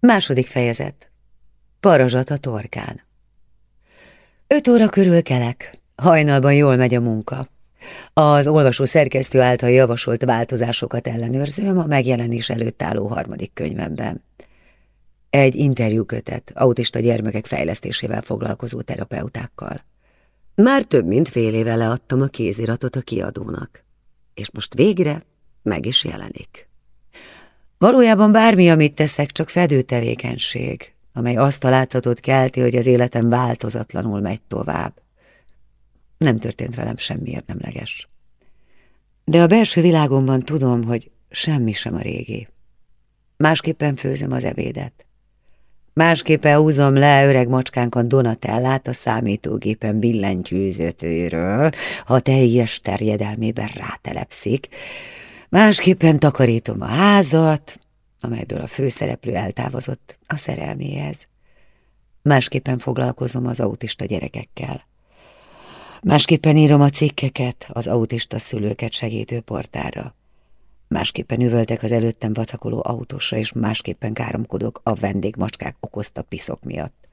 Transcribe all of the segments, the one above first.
Második fejezet. Parazsat a torkán. Öt óra körül kelek. Hajnalban jól megy a munka. Az olvasó szerkesztő által javasolt változásokat ellenőrzöm a megjelenés előtt álló harmadik könyvemben. Egy interjúkötet autista gyermekek fejlesztésével foglalkozó terapeutákkal. Már több mint fél éve leadtam a kéziratot a kiadónak, és most végre meg is jelenik. Valójában bármi, amit teszek, csak fedő tevékenység, amely azt a látszatot kelti, hogy az életem változatlanul megy tovább. Nem történt velem semmi érdemleges. De a belső világomban tudom, hogy semmi sem a régi. Másképpen főzöm az ebédet. Másképpen húzom le öreg macskánkon Donatellát a számítógépen billentyűzetőről, ha teljes terjedelmében rátelepszik. Másképpen takarítom a házat, amelyből a főszereplő eltávozott a szerelméhez. Másképpen foglalkozom az autista gyerekekkel. Másképpen írom a cikkeket az autista szülőket segítő portára. Másképpen üvöltek az előttem vacakoló autósra, és másképpen káromkodok a vendégmacskák okozta piszok miatt.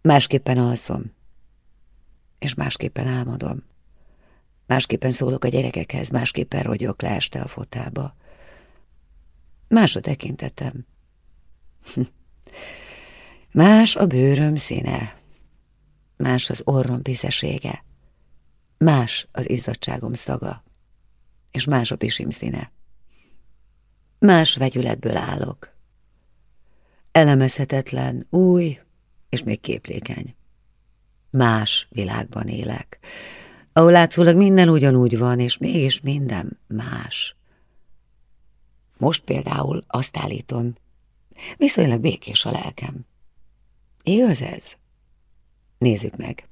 Másképpen alszom, és másképpen álmodom. Másképpen szólok a gyerekekhez, másképpen rogyok le este a fotába. Más a tekintetem. Más a bőröm színe. Más az orrom piszesége. Más az izzadságom szaga és más a pisim színe. Más vegyületből állok. Elemezhetetlen, új, és még képlékeny. Más világban élek, ahol látszólag minden ugyanúgy van, és mégis minden más. Most például azt állítom, viszonylag békés a lelkem. Igaz ez? Nézzük meg.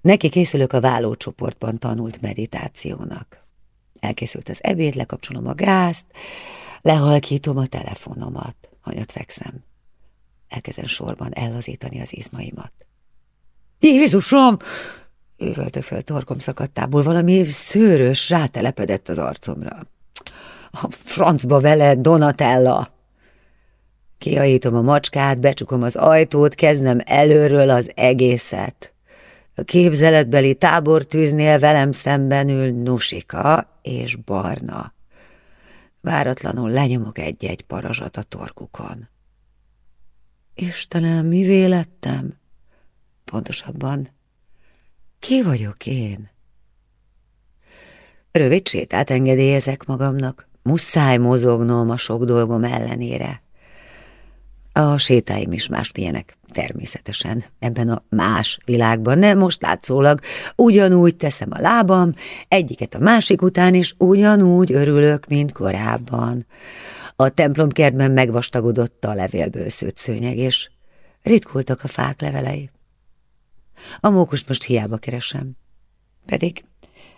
Neki készülök a vállócsoportban tanult meditációnak. Elkészült az ebéd, lekapcsolom a gázt, lehalkítom a telefonomat, hanyat fekszem. Elkezdem sorban ellazítani az izmaimat. Jézusom! Üvölte föl torkom szakadtából, valami szőrös rátelepedett az arcomra. A francba vele, Donatella! Kiajítom a macskát, becsukom az ajtót, kezdem előről az egészet. A képzeletbeli tábortűznél velem szemben ül Nusika és Barna. Váratlanul lenyomok egy-egy parazsat a torkukon. Istenem, mi lettem? Pontosabban, ki vagyok én? Rövid sétát engedélyezek magamnak, muszáj mozognom a sok dolgom ellenére. A sétáim is más milyenek, természetesen, ebben a más világban, nem most látszólag ugyanúgy teszem a lábam, egyiket a másik után, és ugyanúgy örülök, mint korábban. A templomkertben megvastagodott a levélből szőtt szőnyeg, és ritkultak a fák levelei. A mókust most hiába keresem, pedig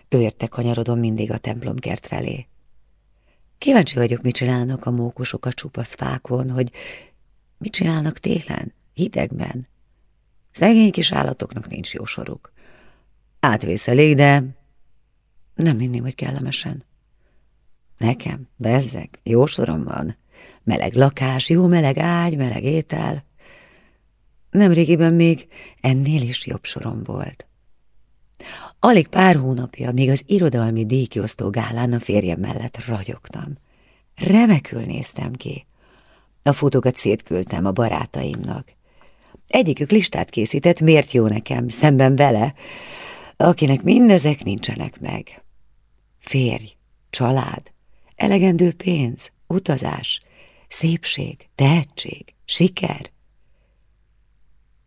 ő érte kanyarodom mindig a templomkert felé. Kíváncsi vagyok, mit csinálnak a mókusok a csupasz fákon, hogy Mit csinálnak télen, hidegben? Szegény kis állatoknak nincs jó soruk. Átvészelik, de nem hinném, hogy kellemesen. Nekem, bezzeg, jó sorom van. Meleg lakás, jó meleg ágy, meleg étel. Nemrégiben még ennél is jobb sorom volt. Alig pár hónapja, még az irodalmi díjkiosztó gálán a férjem mellett ragyogtam. Remekül néztem ki. A fotókat szétküldtem a barátaimnak. Egyikük listát készített, miért jó nekem, szemben vele, akinek mindezek nincsenek meg. Férj, család, elegendő pénz, utazás, szépség, tehetség, siker.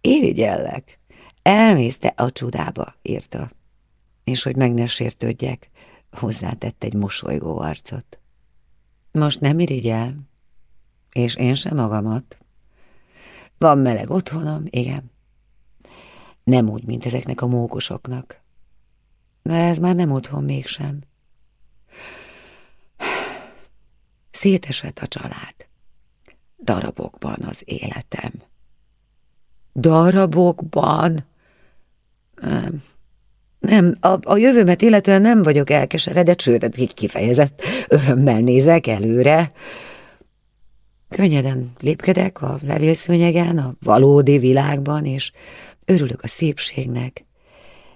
Irigyellek, elmész te a csudába, írta, és hogy meg ne sértődjek, hozzátett egy mosolygó arcot. Most nem irigyel, és én sem magamat. Van meleg otthonom, igen. Nem úgy, mint ezeknek a mókusoknak. De ez már nem otthon mégsem. Szétesett a család. Darabokban az életem. Darabokban? Nem. Nem, a, a jövőmet illetően nem vagyok elkeseredett, sőt, kifejezett örömmel nézek előre. Könnyeden lépkedek a levélszőnyegen, a valódi világban, és örülök a szépségnek.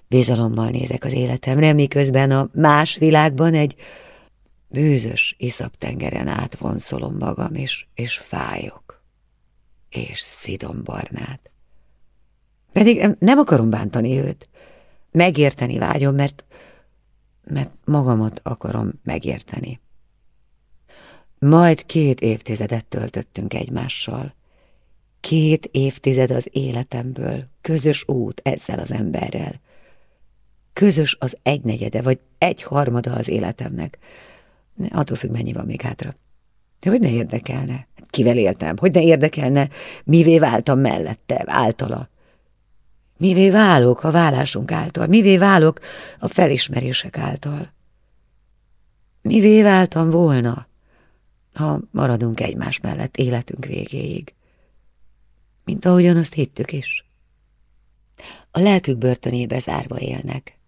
Bizalommal nézek az életemre, miközben a más világban egy bűzös iszaptengeren átvonszolom magam, és, és fájok, és szidom barnát. Pedig nem akarom bántani őt. Megérteni vágyom, mert, mert magamat akarom megérteni. Majd két évtizedet töltöttünk egymással. Két évtized az életemből, közös út ezzel az emberrel. Közös az egynegyede, vagy egy harmada az életemnek. Attól függ, mennyi van még hátra. De hogy ne érdekelne? Kivel éltem? Hogy ne érdekelne, mivé váltam mellette, általa? Mivé válok a vállásunk által? Mivé válok a felismerések által? Mivé váltam volna, ha maradunk egymás mellett életünk végéig? Mint ahogyan azt hittük is. A lelkük börtönébe zárva élnek.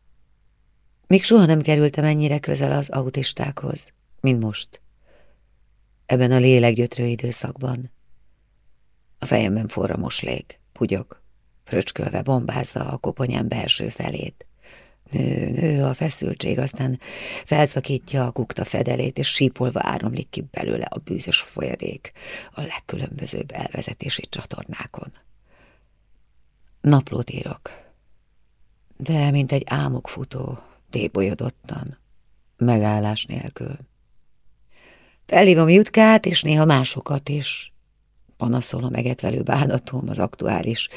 Még soha nem kerültem ennyire közel az autistákhoz, mint most. Ebben a léleggyötrő időszakban. A fejemben forra moslék, pugyog, fröcskölve bombázza a koponyám belső felét. Nő, nő a feszültség, aztán felszakítja a kukta fedelét, és sípolva áramlik ki belőle a bűzös folyadék a legkülönbözőbb elvezetési csatornákon. Naplót írok, de mint egy álmokfutó, tébolyodottan, megállás nélkül. Felhívom Jutkát, és néha másokat is. Panaszolom egetvelő bánatom az aktuális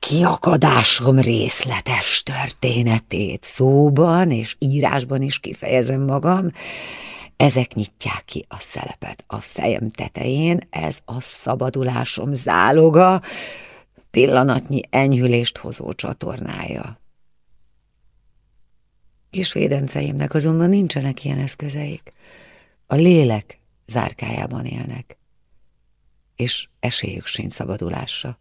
kiakadásom részletes történetét szóban és írásban is kifejezem magam, ezek nyitják ki a szelepet a fejem tetején, ez a szabadulásom záloga, pillanatnyi enyhülést hozó csatornája. Kis védenceimnek azonban nincsenek ilyen eszközeik. A lélek zárkájában élnek, és esélyük sincs szabadulásra.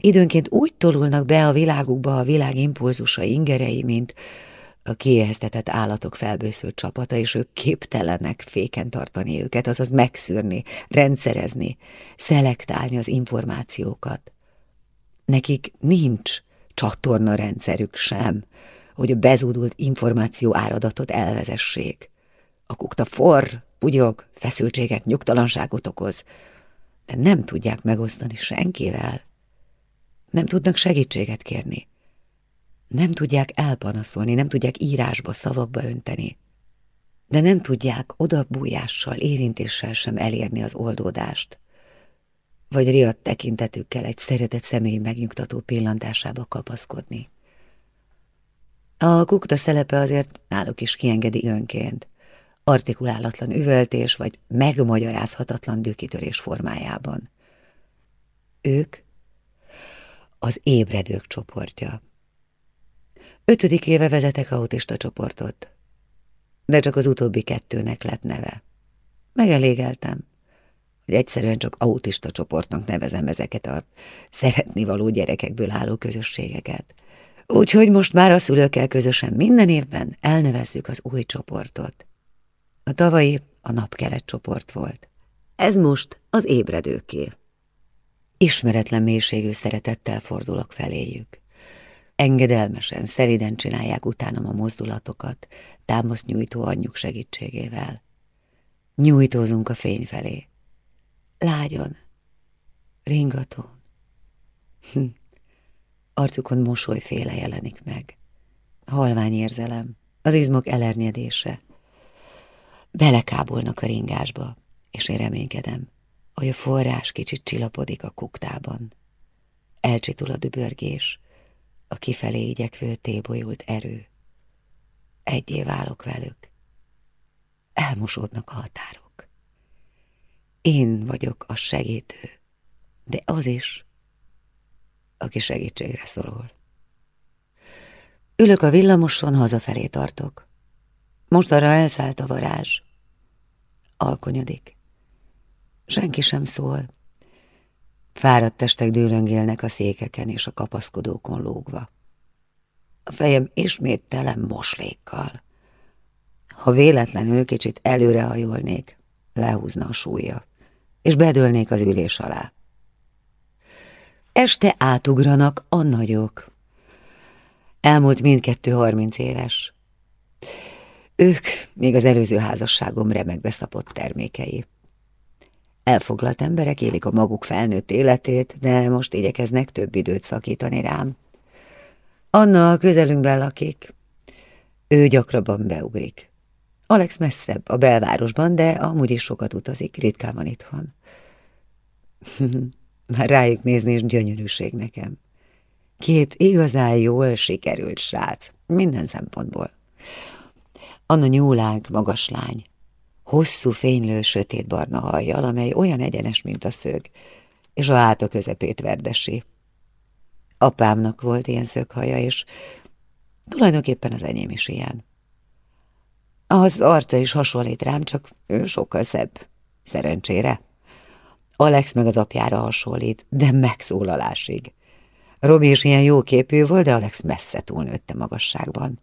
Időnként úgy tolulnak be a világukba a világ impulzusa ingerei, mint a kiéheztetett állatok felbőszült csapata, és ők képtelenek féken tartani őket, azaz megszűrni, rendszerezni, szelektálni az információkat. Nekik nincs csatorna rendszerük sem, hogy a bezúdult információ áradatot elvezessék. A kukta forr, bugyog, feszültséget, nyugtalanságot okoz, de nem tudják megosztani senkivel. Nem tudnak segítséget kérni. Nem tudják elpanaszolni, nem tudják írásba, szavakba önteni. De nem tudják odabújással, érintéssel sem elérni az oldódást. Vagy riadt tekintetükkel egy szeretett személy megnyugtató pillantásába kapaszkodni. A kukta szelepe azért náluk is kiengedi önként, artikulálatlan üvöltés vagy megmagyarázhatatlan dőkitörés formájában. Ők az ébredők csoportja. Ötödik éve vezetek autista csoportot, de csak az utóbbi kettőnek lett neve. Megelégeltem, hogy egyszerűen csak autista csoportnak nevezem ezeket a szeretnivaló gyerekekből álló közösségeket. Úgyhogy most már a szülőkkel közösen minden évben elnevezzük az új csoportot. A tavalyi a napkelet csoport volt. Ez most az ébredőké. Ismeretlen mélységű szeretettel fordulok feléjük. Engedelmesen, szeriden csinálják utánam a mozdulatokat, támaszt nyújtó anyjuk segítségével. Nyújtózunk a fény felé. Lágyon, ringatón. Hm. Arcukon mosolyféle jelenik meg. Halvány érzelem, az izmok elernyedése. Belekábolnak a ringásba, és én reménykedem hogy a forrás kicsit csillapodik a kuktában. Elcsitul a dübörgés, a kifelé igyekvő tébolyult erő. Egyé válok velük. Elmosódnak a határok. Én vagyok a segítő, de az is, aki segítségre szorul. Ülök a villamoson, hazafelé tartok. Most arra elszállt a varázs. Alkonyodik. Senki sem szól. Fáradt testek dőlöngélnek a székeken és a kapaszkodókon lógva. A fejem ismét tele moslékkal. Ha véletlenül kicsit előrehajolnék, lehúzna a súlya, és bedőlnék az ülés alá. Este átugranak a nagyok. Elmúlt mindkettő harminc éves. Ők még az előző házasságom remekbe szapott termékei. Elfoglalt emberek élik a maguk felnőtt életét, de most igyekeznek több időt szakítani rám. Anna a közelünkben lakik. Ő gyakrabban beugrik. Alex messzebb, a belvárosban, de amúgy is sokat utazik, ritkán van itthon. Már rájuk nézni is gyönyörűség nekem. Két igazán jól sikerült srác, minden szempontból. Anna nyúlánk, magas lány, hosszú, fénylő, sötétbarna hajjal, amely olyan egyenes, mint a szög, és a háta közepét verdesi. Apámnak volt ilyen szöghaja, és tulajdonképpen az enyém is ilyen. Az arca is hasonlít rám, csak ő sokkal szebb, szerencsére. Alex meg az apjára hasonlít, de megszólalásig. Robi is ilyen jó képű volt, de Alex messze túlnőtte magasságban.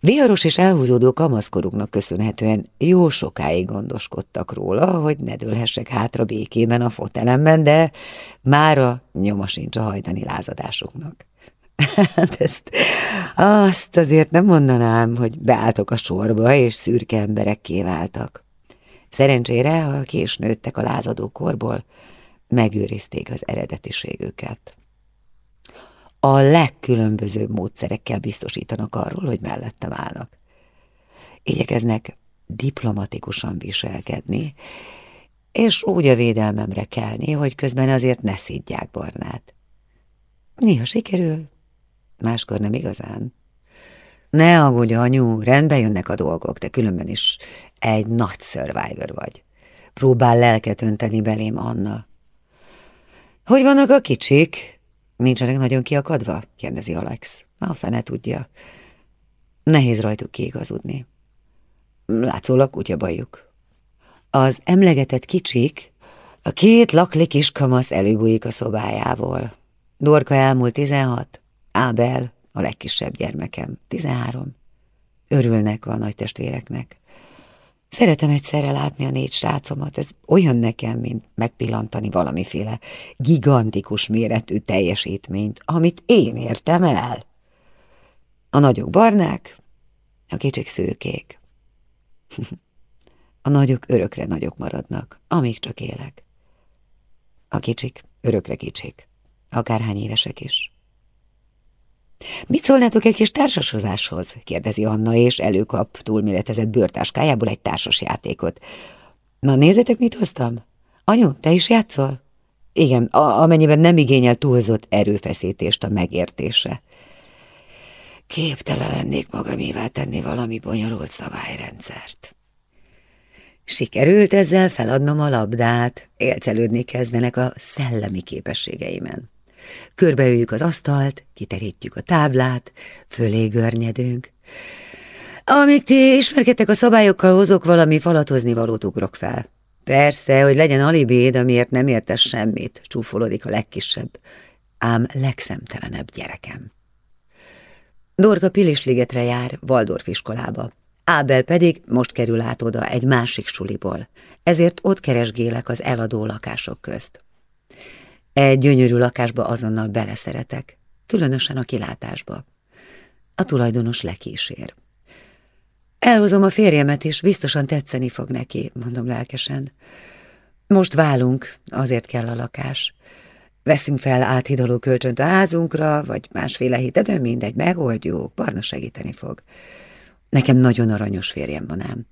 Viharos és elhúzódó kamaszkoruknak köszönhetően jó sokáig gondoskodtak róla, hogy ne dőlhessek hátra békében a fotelemben, de mára nyoma sincs a hajdani lázadásuknak. Hát ezt, azt azért nem mondanám, hogy beálltok a sorba, és szürke emberek kiváltak. Szerencsére, ha kés nőttek a lázadó korból, megőrizték az eredetiségüket a legkülönbözőbb módszerekkel biztosítanak arról, hogy mellettem állnak. Igyekeznek diplomatikusan viselkedni, és úgy a védelmemre kelni, hogy közben azért ne szidják Barnát. Néha sikerül, máskor nem igazán. Ne aggódj, anyu, rendbe jönnek a dolgok, de különben is egy nagy survivor vagy. Próbál lelket önteni belém Anna. Hogy vannak a kicsik? Nincsenek nagyon kiakadva? kérdezi Alex. A fene tudja. Nehéz rajtuk kiigazudni. Látszólag kutyabajuk. Az emlegetett kicsik, a két lakli kis kamasz előbújik a szobájából. Dorka elmúlt tizenhat, Ábel, a legkisebb gyermekem, tizenhárom. Örülnek a nagy testvéreknek. Szeretem egyszerre látni a négy srácomat, ez olyan nekem, mint megpillantani valamiféle gigantikus méretű teljesítményt, amit én értem el. A nagyok barnák, a kicsik szőkék. A nagyok örökre nagyok maradnak, amíg csak élek. A kicsik örökre kicsik, akárhány évesek is. Mit szólnátok egy kis társasozáshoz? kérdezi Anna, és előkap túlméretezett bőrtáskájából egy társas játékot. Na nézzétek, mit hoztam? Anyu, te is játszol? Igen, amennyiben nem igényel túlzott erőfeszítést a megértése. Képtelen lennék magamévá tenni valami bonyolult szabályrendszert. Sikerült ezzel feladnom a labdát, élcelődni kezdenek a szellemi képességeimen. Körbeüljük az asztalt, kiterítjük a táblát, fölé görnyedünk. Amíg ti ismerkedtek a szabályokkal, hozok valami falatozni valót ugrok fel. Persze, hogy legyen alibéd, amiért nem értes semmit, csúfolodik a legkisebb, ám legszemtelenebb gyerekem. Dorga Pilisligetre jár, Waldorf iskolába. Ábel pedig most kerül át oda egy másik suliból, ezért ott keresgélek az eladó lakások közt. Egy gyönyörű lakásba azonnal beleszeretek, különösen a kilátásba. A tulajdonos lekísér. Elhozom a férjemet, és biztosan tetszeni fog neki, mondom lelkesen. Most válunk, azért kell a lakás. Veszünk fel áthidaló kölcsönt a házunkra, vagy másféle hitet, mindegy, megoldjuk, Barna segíteni fog. Nekem nagyon aranyos férjem van ám.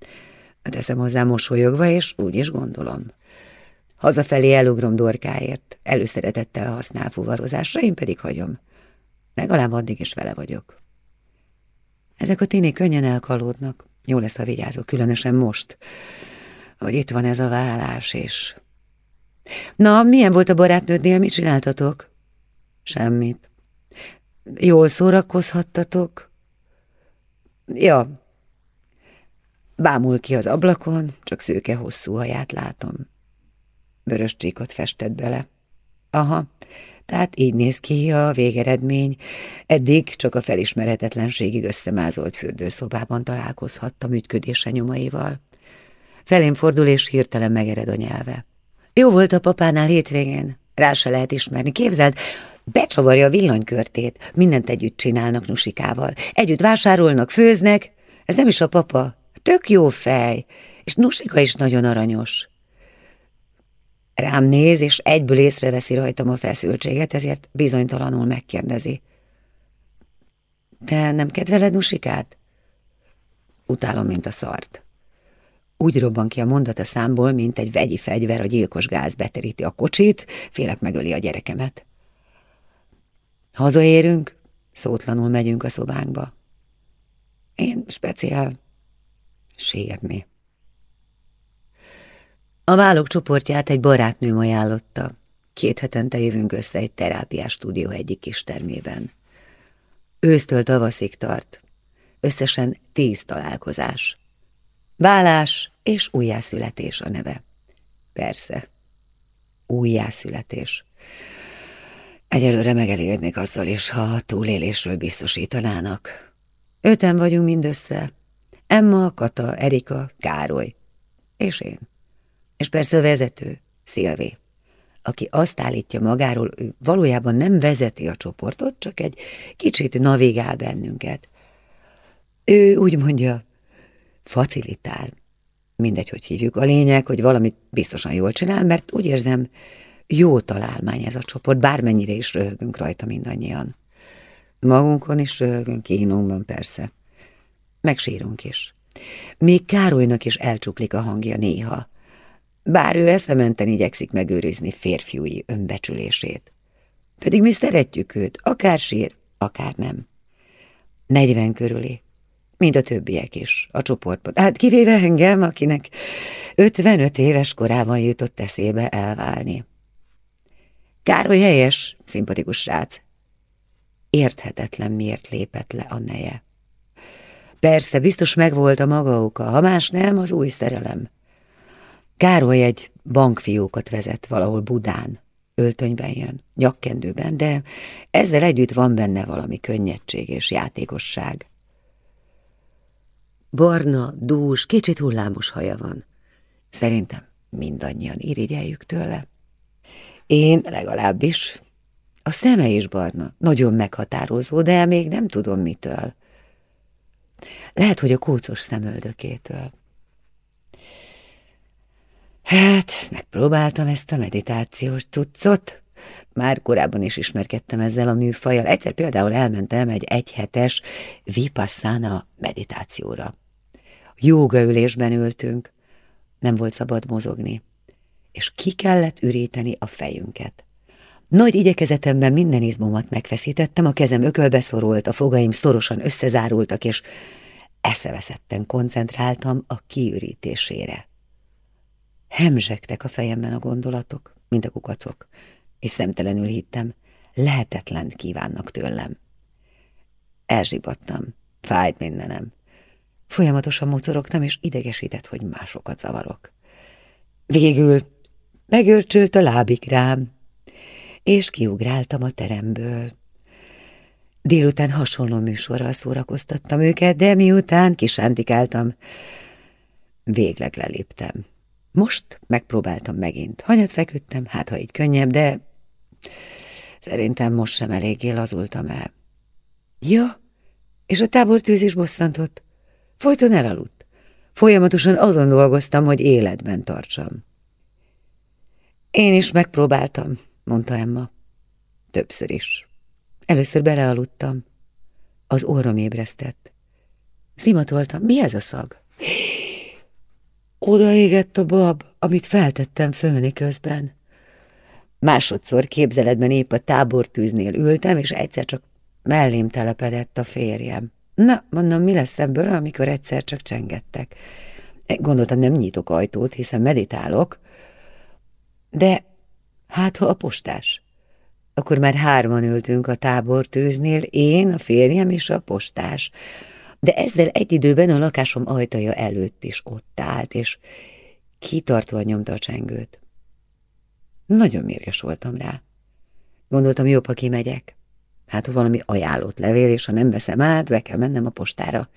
Teszem hozzá mosolyogva, és úgy is gondolom. Hazafelé elugrom dorkáért, előszeretettel használ fuvarozásra, én pedig hagyom. Legalább addig is vele vagyok. Ezek a tini könnyen elkalódnak. Jó lesz, a vigyázó, különösen most, hogy itt van ez a vállás, és... Na, milyen volt a barátnődnél, mit csináltatok? Semmit. Jól szórakozhattatok? Ja. Bámul ki az ablakon, csak szőke hosszú haját látom. Vörös csíkot festett bele. Aha, tehát így néz ki a végeredmény. Eddig csak a felismerhetetlenségig összemázolt fürdőszobában találkozhattam ügyködése nyomaival. Felém fordul, és hirtelen megered a nyelve. Jó volt a papánál hétvégén, rá se lehet ismerni. Képzeld, becsavarja a villanykörtét, mindent együtt csinálnak Nusikával. Együtt vásárolnak, főznek. Ez nem is a papa, tök jó fej, és Nusika is nagyon aranyos. Rám néz, és egyből észreveszi rajtam a feszültséget, ezért bizonytalanul megkérdezi. Te nem kedveled Nusikát? Utálom, mint a szart. Úgy robban ki a mondat a számból, mint egy vegyi fegyver, a gyilkos gáz beteríti a kocsit, félek megöli a gyerekemet. Hazaérünk, szótlanul megyünk a szobánkba. Én speciál sírni. A válok csoportját egy barátnőm ajánlotta. Két hetente jövünk össze egy terápiás stúdió egyik kis termében. Ősztől tavaszig tart. Összesen tíz találkozás. Válás és újjászületés a neve. Persze, újjászületés. Egyelőre megelégednék azzal is, ha a túlélésről biztosítanának. Öten vagyunk mindössze. Emma, Kata, Erika, Károly. És én. És persze a vezető, Szilvé, aki azt állítja magáról, ő valójában nem vezeti a csoportot, csak egy kicsit navigál bennünket. Ő úgy mondja, facilitál. Mindegy, hogy hívjuk. A lényeg, hogy valamit biztosan jól csinál, mert úgy érzem, jó találmány ez a csoport, bármennyire is röhögünk rajta mindannyian. Magunkon is röhögünk, kínunkban persze. Megsírunk is. Még Károlynak is elcsuklik a hangja néha, bár ő eszementen igyekszik megőrizni férfiúi önbecsülését. Pedig mi szeretjük őt, akár sír, akár nem. Negyven körüli, mind a többiek is a csoportban. Hát kivéve engem, akinek 55 éves korában jutott eszébe elválni. Károly helyes, szimpatikus srác. Érthetetlen, miért lépett le a neje. Persze, biztos megvolt a maga oka, ha más nem, az új szerelem. Károly egy bankfiókat vezet valahol Budán, öltönyben jön, nyakkendőben, de ezzel együtt van benne valami könnyedség és játékosság. Barna, dús, kicsit hullámos haja van. Szerintem mindannyian irigyeljük tőle. Én legalábbis. A szeme is barna, nagyon meghatározó, de még nem tudom mitől. Lehet, hogy a kócos szemöldökétől. Hát, megpróbáltam ezt a meditációs cuccot. Már korábban is ismerkedtem ezzel a műfajjal. Egyszer például elmentem egy egyhetes vipassana meditációra. Jógaülésben ültünk, nem volt szabad mozogni, és ki kellett üríteni a fejünket. Nagy igyekezetemben minden izmomat megfeszítettem, a kezem ökölbe szorult, a fogaim szorosan összezárultak, és eszeveszetten koncentráltam a kiürítésére. Hemzsegtek a fejemben a gondolatok, mint a kukacok, és szemtelenül hittem, lehetetlen kívánnak tőlem. Elzsibattam, fájt mindenem. Folyamatosan mocorogtam, és idegesített, hogy másokat zavarok. Végül megörcsölt a lábik rám, és kiugráltam a teremből. Délután hasonló műsorral szórakoztattam őket, de miután kisántikáltam, végleg leléptem. Most megpróbáltam megint. Hanyat feküdtem, hát ha így könnyebb, de szerintem most sem eléggé lazultam el. Ja, és a tábortűz is bosszantott. Folyton elaludt. Folyamatosan azon dolgoztam, hogy életben tartsam. Én is megpróbáltam, mondta Emma. Többször is. Először belealudtam. Az orrom ébresztett. Szimatoltam. Mi ez a szag? Odaégett a bab, amit feltettem fölni közben. Másodszor képzeletben épp a tábortűznél ültem, és egyszer csak mellém telepedett a férjem. Na, mondom, mi lesz ebből, amikor egyszer csak csengettek. Gondoltam, nem nyitok ajtót, hiszen meditálok, de hát ha a postás. Akkor már hárman ültünk a tábortűznél, én, a férjem és a postás de ezzel egy időben a lakásom ajtaja előtt is ott állt, és kitartóan nyomta a csengőt. Nagyon mérges voltam rá. Gondoltam, jobb, ha kimegyek. Hát, ha valami ajánlott levél, és ha nem veszem át, be kell mennem a postára.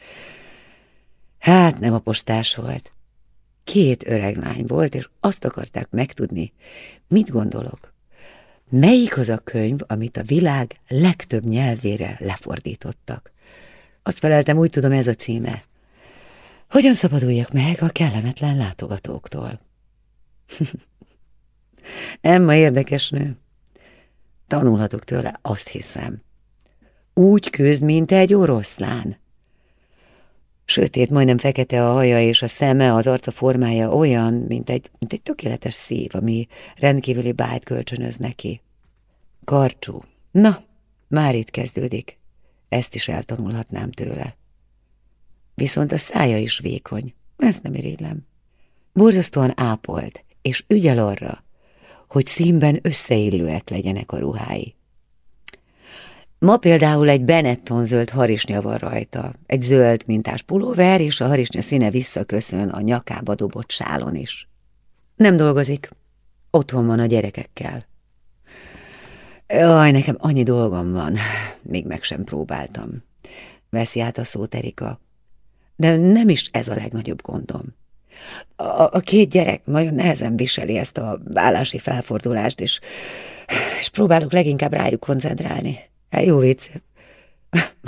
Hát, nem a postás volt. két öreg lány volt, és azt akarták megtudni, mit gondolok. Melyik az a könyv, amit a világ legtöbb nyelvére lefordítottak? Azt feleltem, úgy tudom, ez a címe. Hogyan szabaduljak meg a kellemetlen látogatóktól? Emma érdekes nő. Tanulhatok tőle, azt hiszem. Úgy küzd, mint egy oroszlán. Sötét, majdnem fekete a haja és a szeme, az arca formája olyan, mint egy, mint egy tökéletes szív, ami rendkívüli bájt kölcsönöz neki. Karcsú. Na, már itt kezdődik. Ezt is eltanulhatnám tőle. Viszont a szája is vékony. Ezt nem irigylem. Borzasztóan ápolt, és ügyel arra, hogy színben összeillőek legyenek a ruhái. Ma például egy Benetton zöld harisnya van rajta, egy zöld mintás pulóver, és a harisnya színe visszaköszön a nyakába dobott sálon is. Nem dolgozik, otthon van a gyerekekkel. Jaj, nekem annyi dolgom van, még meg sem próbáltam. Veszi át a szót Erika. De nem is ez a legnagyobb gondom. A, a két gyerek nagyon nehezen viseli ezt a vállási felfordulást, és, és próbálok leginkább rájuk koncentrálni. Hát jó vicc.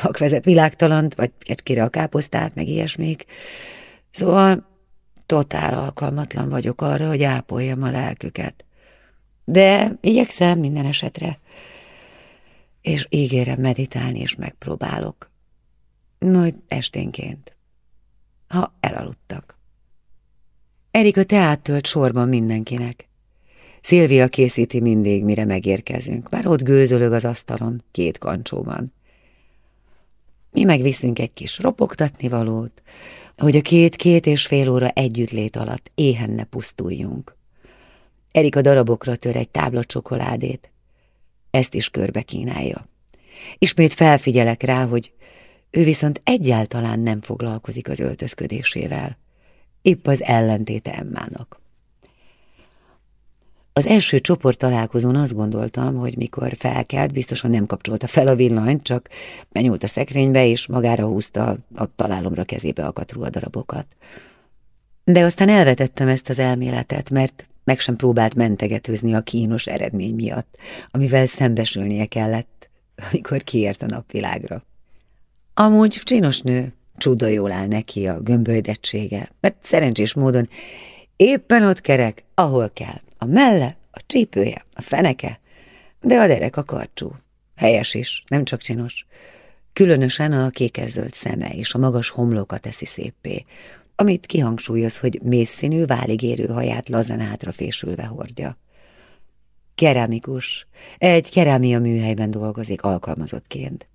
Vakvezet világtalant, vagy kire a káposztát, meg ilyesmik. Szóval totál alkalmatlan vagyok arra, hogy ápoljam a lelküket. De igyekszem minden esetre. És ígérem meditálni, és megpróbálok. Majd esténként, ha elaludtak. Erika teát tölt sorban mindenkinek. Szilvia készíti mindig, mire megérkezünk. Már ott gőzölög az asztalon, két kancsóban. Mi megviszünk egy kis ropogtatni valót, hogy a két-két és fél óra együttlét alatt éhen ne pusztuljunk. Erika darabokra tör egy tábla csokoládét. Ezt is körbe kínálja. Ismét felfigyelek rá, hogy ő viszont egyáltalán nem foglalkozik az öltözködésével. Épp az ellentéte Emmának. Az első csoport találkozón azt gondoltam, hogy mikor felkelt, biztosan nem kapcsolta fel a villanyt, csak benyúlt a szekrénybe, és magára húzta a találomra kezébe akadt ruhadarabokat. De aztán elvetettem ezt az elméletet, mert meg sem próbált mentegetőzni a kínos eredmény miatt, amivel szembesülnie kellett, amikor kiért a napvilágra. Amúgy csinos nő, csuda jól áll neki a gömbölydettsége, mert szerencsés módon éppen ott kerek, ahol kell. A melle, a csípője, a feneke, de a derek a karcsú. Helyes is, nem csak csinos. Különösen a kékerzöld szeme és a magas homloka teszi szépé, amit kihangsúlyoz, hogy mészszínű, váligérő haját lazan hátrafésülve hordja. Keramikus. Egy kerámia műhelyben dolgozik alkalmazottként.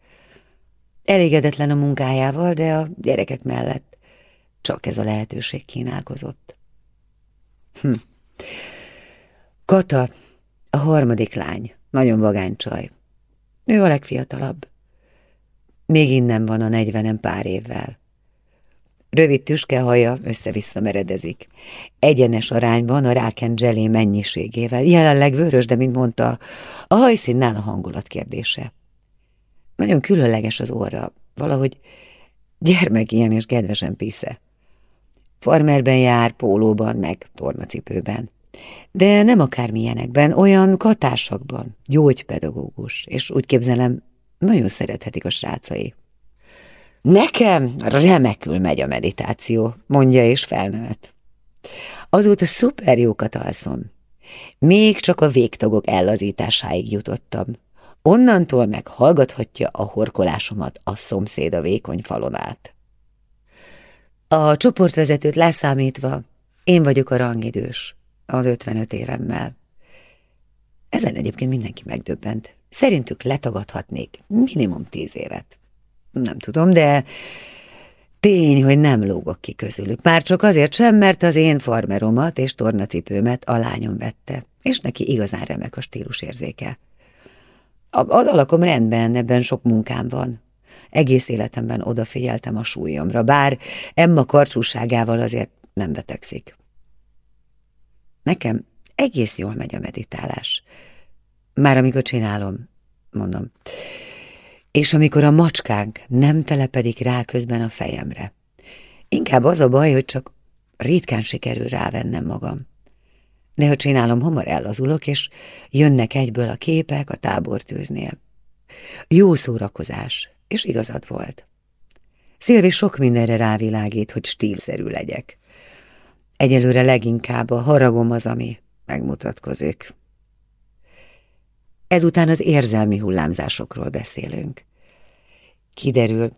Elégedetlen a munkájával, de a gyerekek mellett csak ez a lehetőség kínálkozott. Hm. Kata, a harmadik lány, nagyon vagány csaj. Ő a legfiatalabb. Még innen van a negyvenem pár évvel. Rövid tüske haja össze-vissza meredezik. Egyenes arányban a ráken zselé mennyiségével, jelenleg vörös, de mint mondta, a hajszínnál a hangulat kérdése. Nagyon különleges az orra, valahogy gyermek ilyen és kedvesen pisze. Farmerben jár, pólóban, meg tornacipőben. De nem akármilyenekben, olyan katásakban, gyógypedagógus, és úgy képzelem, nagyon szerethetik a srácai. Nekem remekül megy a meditáció, mondja és felnevet. Azóta szuper jókat alszom. Még csak a végtagok ellazításáig jutottam. Onnantól meg hallgathatja a horkolásomat a szomszéd a vékony falon át. A csoportvezetőt leszámítva én vagyok a rangidős, az 55 évemmel. Ezen egyébként mindenki megdöbbent. Szerintük letagadhatnék minimum tíz évet. Nem tudom, de tény, hogy nem lógok ki közülük. Már csak azért sem, mert az én farmeromat és tornacipőmet a lányom vette, és neki igazán remek a stílusérzéke. Az alakom rendben, ebben sok munkám van. Egész életemben odafigyeltem a súlyomra, bár Emma karcsúságával azért nem betegszik. Nekem egész jól megy a meditálás. Már amikor csinálom, mondom. És amikor a macskánk nem telepedik rá közben a fejemre. Inkább az a baj, hogy csak ritkán sikerül rávennem magam. De ha csinálom, hamar ellazulok, és jönnek egyből a képek a tábortűznél. Jó szórakozás, és igazad volt. Szilvi sok mindenre rávilágít, hogy stílszerű legyek. Egyelőre leginkább a haragom az, ami megmutatkozik. Ezután az érzelmi hullámzásokról beszélünk. Kiderül,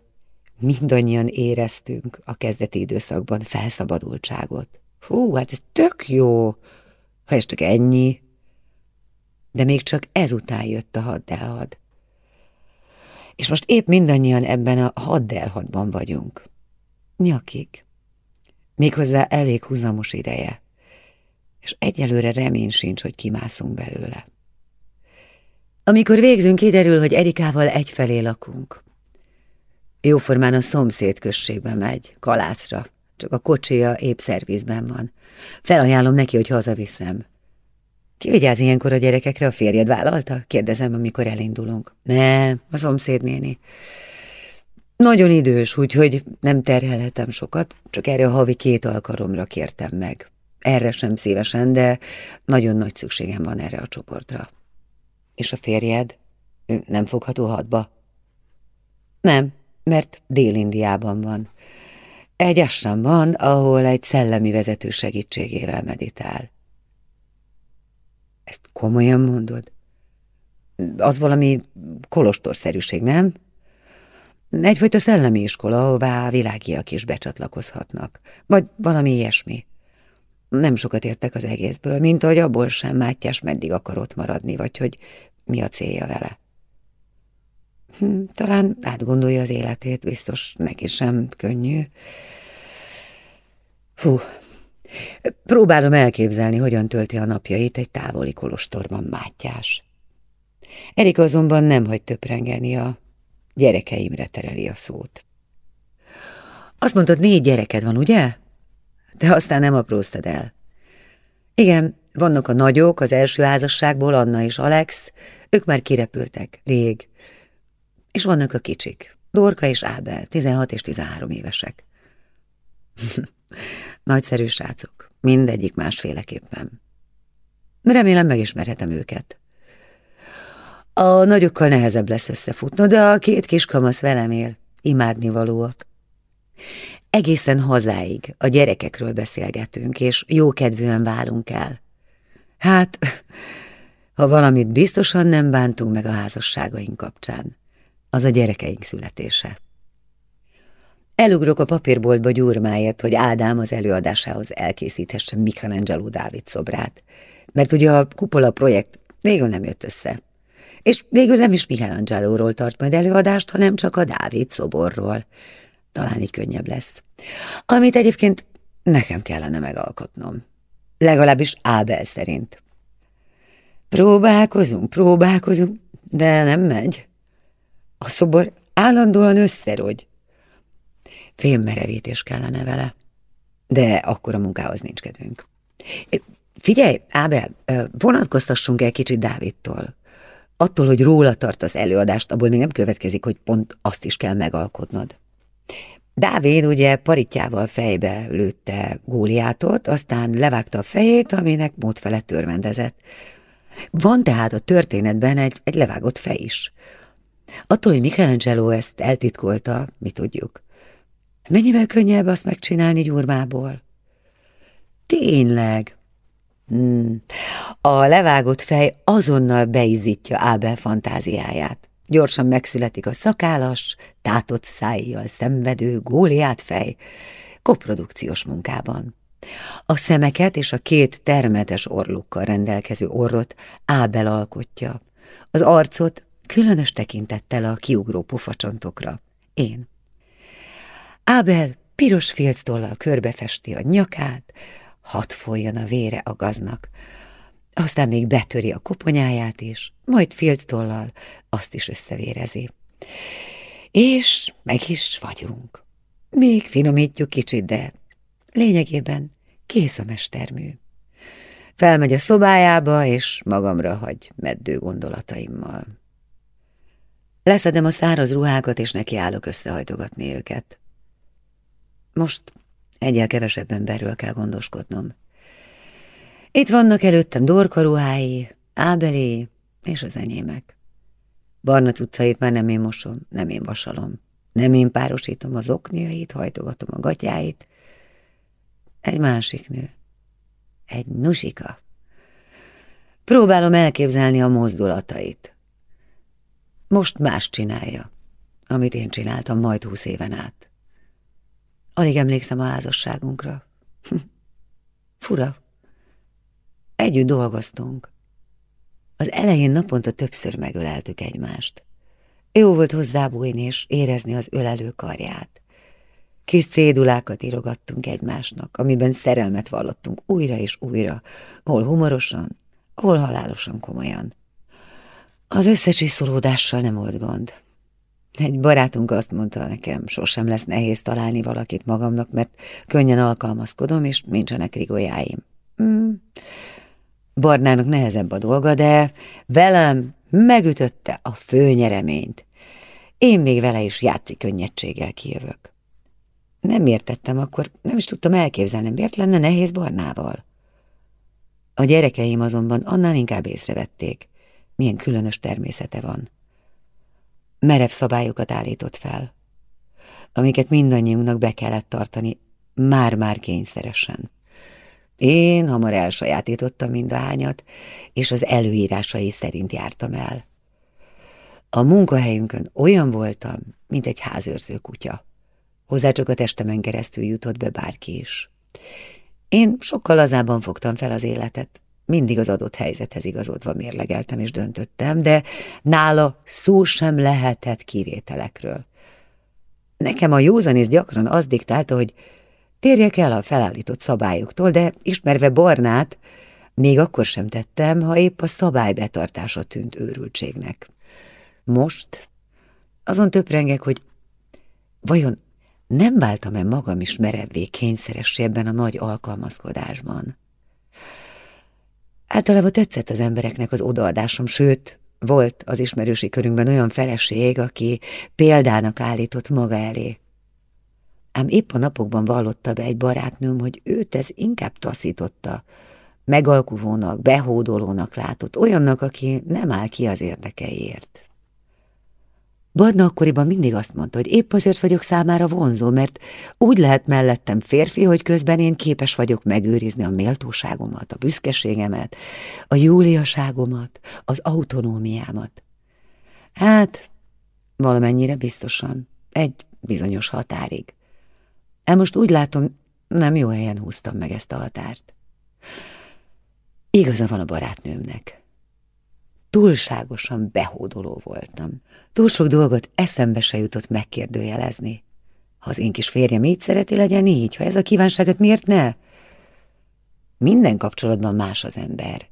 mindannyian éreztünk a kezdeti időszakban felszabadultságot. Hú, hát ez tök jó, ha ez csak ennyi. De még csak ezután jött a haddelhad. És most épp mindannyian ebben a haddelhadban vagyunk. Nyakig. Méghozzá elég húzamos ideje. És egyelőre remény sincs, hogy kimászunk belőle. Amikor végzünk, kiderül, hogy Erikával egyfelé lakunk. Jóformán a szomszéd községbe megy, kalászra, csak a kocsia épp szervizben van. Felajánlom neki, hogy hazaviszem. Ki vigyáz ilyenkor a gyerekekre, a férjed vállalta? Kérdezem, amikor elindulunk. Ne, a szomszédnéni. Nagyon idős, úgyhogy nem terhelhetem sokat, csak erre a havi két alkalomra kértem meg. Erre sem szívesen, de nagyon nagy szükségem van erre a csoportra. És a férjed? Nem fogható hadba? Nem, mert Dél-Indiában van. Egy assam van, ahol egy szellemi vezető segítségével meditál. Ezt komolyan mondod? Az valami kolostorszerűség, nem? Egyfajta szellemi iskola, ahová világiak is becsatlakozhatnak. Vagy valami ilyesmi. Nem sokat értek az egészből, mint hogy abból sem Mátyás meddig akar ott maradni, vagy hogy mi a célja vele. Hm, talán átgondolja az életét, biztos neki sem könnyű. Hú, próbálom elképzelni, hogyan tölti a napjait egy távoli kolostorban Mátyás. Erika azonban nem hagy töprengeni a gyerekeimre tereli a szót. Azt mondtad, négy gyereked van, ugye? De aztán nem apróztad el. Igen, vannak a nagyok, az első házasságból, Anna és Alex, ők már kirepültek, rég. És vannak a kicsik, Dorka és Ábel, 16 és 13 évesek. Nagyszerű srácok, mindegyik másféleképpen. Remélem megismerhetem őket. A nagyokkal nehezebb lesz összefutni, de a két kis kamasz velem él, imádnivalóak. Egészen hazáig a gyerekekről beszélgetünk, és jókedvűen válunk el. Hát, ha valamit biztosan nem bántunk meg a házasságaink kapcsán, az a gyerekeink születése. Elugrok a papírboltba gyurmáért, hogy Ádám az előadásához elkészíthesse Michelangelo Dávid szobrát, mert ugye a kupola projekt végül nem jött össze. És végül nem is Michelangelo-ról tart majd előadást, hanem csak a Dávid szoborról. Talán így könnyebb lesz. Amit egyébként nekem kellene megalkotnom. Legalábbis Ábel szerint. Próbálkozunk, próbálkozunk, de nem megy. A szobor állandóan összerogy. Fémmerevítés kellene vele, de akkor a munkához nincs kedvünk. Figyelj, Ábel, vonatkoztassunk el kicsit Dávidtól. Attól, hogy róla tart az előadást, abból még nem következik, hogy pont azt is kell megalkotnod. Dávid ugye paritjával fejbe lőtte Góliátot, aztán levágta a fejét, aminek mód felett törvendezett. Van tehát a történetben egy, egy levágott fej is. Attól, hogy Michelangelo ezt eltitkolta, mi tudjuk. Mennyivel könnyebb azt megcsinálni gyurmából? Tényleg, Hmm. A levágott fej azonnal beizítja Ábel fantáziáját. Gyorsan megszületik a szakálas, tátott szájjal szenvedő góliát fej, koprodukciós munkában. A szemeket és a két termetes orlukkal rendelkező orrot Ábel alkotja. Az arcot különös tekintettel a kiugró pofacsontokra. Én. Ábel piros filctollal körbefesti a nyakát, hadd folyjon a vére a gaznak. Aztán még betöri a koponyáját is, majd filctollal azt is összevérezi. És meg is vagyunk. Még finomítjuk kicsit, de lényegében kész a mestermű. Felmegy a szobájába, és magamra hagy meddő gondolataimmal. Leszedem a száraz ruhákat, és nekiállok összehajtogatni őket. Most Egyel kevesebb emberről kell gondoskodnom. Itt vannak előttem dorkaruhái, Ábelé és az enyémek. Barna cuccait már nem én mosom, nem én vasalom, nem én párosítom az okniait, hajtogatom a gatyáit. Egy másik nő, egy nusika. Próbálom elképzelni a mozdulatait. Most más csinálja, amit én csináltam majd húsz éven át. Alig emlékszem a házasságunkra. Fura. Együtt dolgoztunk. Az elején naponta többször megöleltük egymást. Jó volt hozzábújni és érezni az ölelő karját. Kis cédulákat írogattunk egymásnak, amiben szerelmet vallottunk újra és újra, hol humorosan, hol halálosan komolyan. Az összecsiszolódással nem volt gond. Egy barátunk azt mondta nekem, sosem lesz nehéz találni valakit magamnak, mert könnyen alkalmazkodom, és nincsenek rigójáim. Hmm. Barnának nehezebb a dolga, de velem megütötte a főnyereményt. Én még vele is játszik könnyedséggel kijövök. Nem értettem, akkor nem is tudtam elképzelni, miért lenne nehéz Barnával. A gyerekeim azonban annál inkább észrevették, milyen különös természete van. Merev szabályokat állított fel, amiket mindannyiunknak be kellett tartani, már-már kényszeresen. Én hamar elsajátítottam mind a hányat, és az előírásai szerint jártam el. A munkahelyünkön olyan voltam, mint egy házőrző kutya. Hozzá csak a testemen keresztül jutott be bárki is. Én sokkal lazában fogtam fel az életet, mindig az adott helyzethez igazodva mérlegeltem és döntöttem, de nála szó sem lehetett kivételekről. Nekem a józanész gyakran az diktálta, hogy térjek el a felállított szabályoktól, de ismerve Barnát, még akkor sem tettem, ha épp a szabály betartása tűnt őrültségnek. Most azon töprengek, hogy vajon nem váltam-e magam is merevvé kényszeressé ebben a nagy alkalmazkodásban? Általában tetszett az embereknek az odaadásom, sőt, volt az ismerősi körünkben olyan feleség, aki példának állított maga elé. Ám épp a napokban vallotta be egy barátnőm, hogy őt ez inkább taszította, megalkuvónak, behódolónak látott, olyannak, aki nem áll ki az érdekeiért. Barna akkoriban mindig azt mondta, hogy épp azért vagyok számára vonzó, mert úgy lehet mellettem férfi, hogy közben én képes vagyok megőrizni a méltóságomat, a büszkeségemet, a júliaságomat, az autonómiámat. Hát, valamennyire biztosan, egy bizonyos határig. El most úgy látom, nem jó helyen húztam meg ezt a határt. Igaza van a barátnőmnek túlságosan behódoló voltam. Túl sok dolgot eszembe se jutott megkérdőjelezni. Ha az én kis férjem így szereti, legyen így, ha ez a kívánságot miért ne? Minden kapcsolatban más az ember.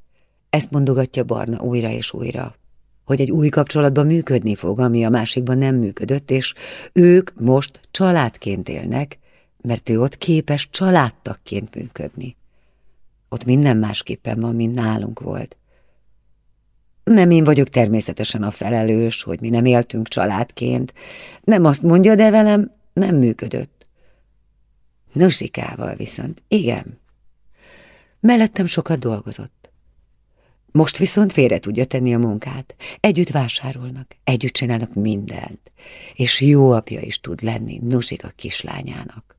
Ezt mondogatja Barna újra és újra, hogy egy új kapcsolatban működni fog, ami a másikban nem működött, és ők most családként élnek, mert ő ott képes családtakként működni. Ott minden másképpen van, mint nálunk volt. Nem én vagyok természetesen a felelős, hogy mi nem éltünk családként. Nem azt mondja, de velem nem működött. Nusikával viszont igen. Mellettem sokat dolgozott. Most viszont félre tudja tenni a munkát. Együtt vásárolnak, együtt csinálnak mindent. És jó apja is tud lenni Nusika kislányának.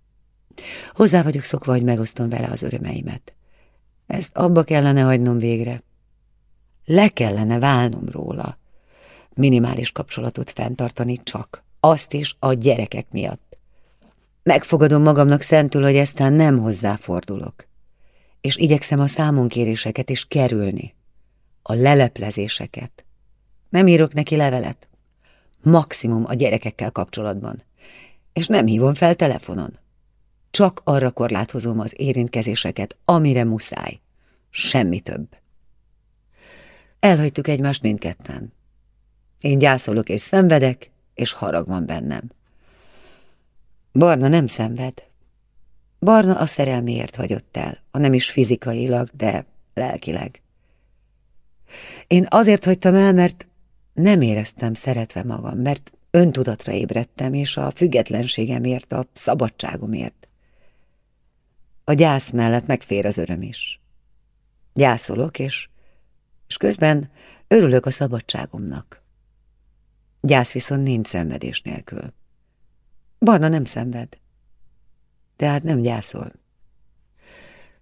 Hozzá vagyok szokva, hogy megosztom vele az örömeimet. Ezt abba kellene hagynom végre. Le kellene válnom róla. Minimális kapcsolatot fenntartani csak. Azt is a gyerekek miatt. Megfogadom magamnak szentül, hogy eztán nem hozzáfordulok. És igyekszem a számonkéréseket is kerülni. A leleplezéseket. Nem írok neki levelet. Maximum a gyerekekkel kapcsolatban. És nem hívom fel telefonon. Csak arra korlátozom az érintkezéseket, amire muszáj. Semmi több. Elhagytuk egymást mindketten. Én gyászolok és szenvedek, és harag van bennem. Barna nem szenved. Barna a szerelmiért hagyott el, ha nem is fizikailag, de lelkileg. Én azért hagytam el, mert nem éreztem szeretve magam, mert öntudatra ébredtem, és a függetlenségemért, a szabadságomért. a gyász mellett megfér az öröm is. Gyászolok, és, és közben örülök a szabadságomnak. Gyász viszont nincs szenvedés nélkül. Barna nem szenved, tehát nem gyászol.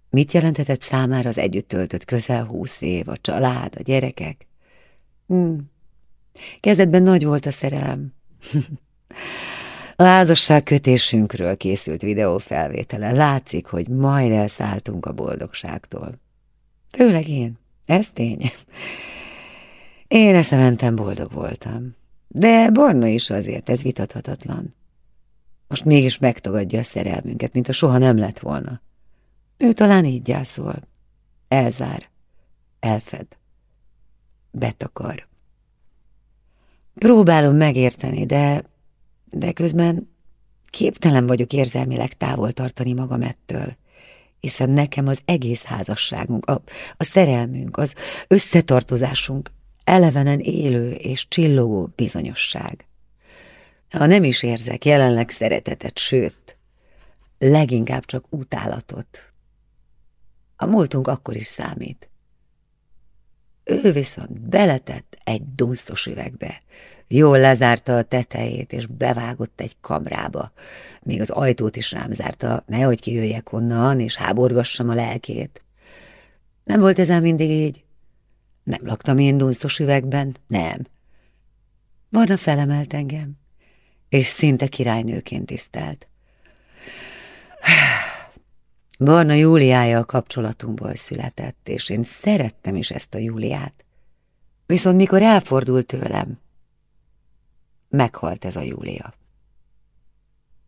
Mit jelenthetett számára az együtt töltött közel húsz év, a család, a gyerekek? Hmm. Kezdetben nagy volt a szerelem. a házasság kötésünkről készült videófelvétele. Látszik, hogy majd elszálltunk a boldogságtól. Főleg én. Ez tény. Én eszementem boldog voltam. De Barna is azért, ez vitathatatlan. Most mégis megtagadja a szerelmünket, mint a soha nem lett volna. Ő talán így gyászol. Elzár. Elfed. Betakar. Próbálom megérteni, de, de közben képtelen vagyok érzelmileg távol tartani magam ettől, hiszen nekem az egész házasságunk, a, a szerelmünk, az összetartozásunk elevenen élő és csillogó bizonyosság. Ha nem is érzek jelenleg szeretetet, sőt, leginkább csak utálatot. A múltunk akkor is számít. Ő viszont beletett egy dunsztos üvegbe, jól lezárta a tetejét, és bevágott egy kamrába, még az ajtót is rám zárta, nehogy kijöjjek onnan, és háborgassam a lelkét. Nem volt ezen mindig így? Nem laktam én dunsztos üvegben? Nem. Varna felemelt engem, és szinte királynőként tisztelt. Barna Júliája a kapcsolatunkból született, és én szerettem is ezt a Júliát. Viszont mikor elfordult tőlem, meghalt ez a Júlia.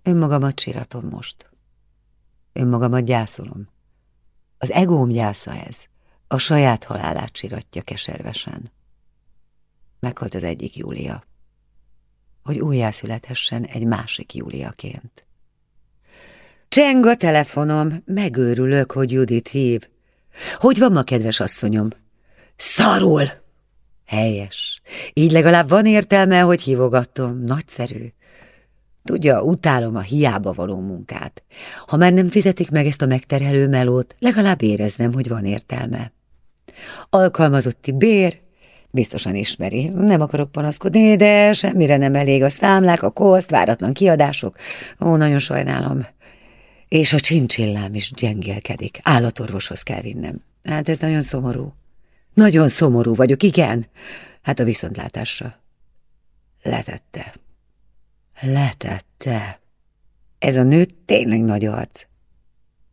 Önmagamat síratom most. Önmagamat gyászolom. Az egóm gyásza ez. A saját halálát siratja keservesen. Meghalt az egyik Júlia, hogy újjászülethessen egy másik Júliaként. Cseng a telefonom, megőrülök, hogy Judit hív. Hogy van ma, kedves asszonyom? Szarul! Helyes. Így legalább van értelme, hogy hívogatom. Nagyszerű. Tudja, utálom a hiába való munkát. Ha már nem fizetik meg ezt a megterhelő melót, legalább éreznem, hogy van értelme. Alkalmazotti bér, biztosan ismeri. Nem akarok panaszkodni, de semmire nem elég a számlák, a koszt, váratlan kiadások. Ó, nagyon sajnálom. És a csincsillám is gyengélkedik. Állatorvoshoz kell vinnem. Hát ez nagyon szomorú. Nagyon szomorú vagyok, igen. Hát a viszontlátásra. Letette. Letette. Ez a nő tényleg nagy arc.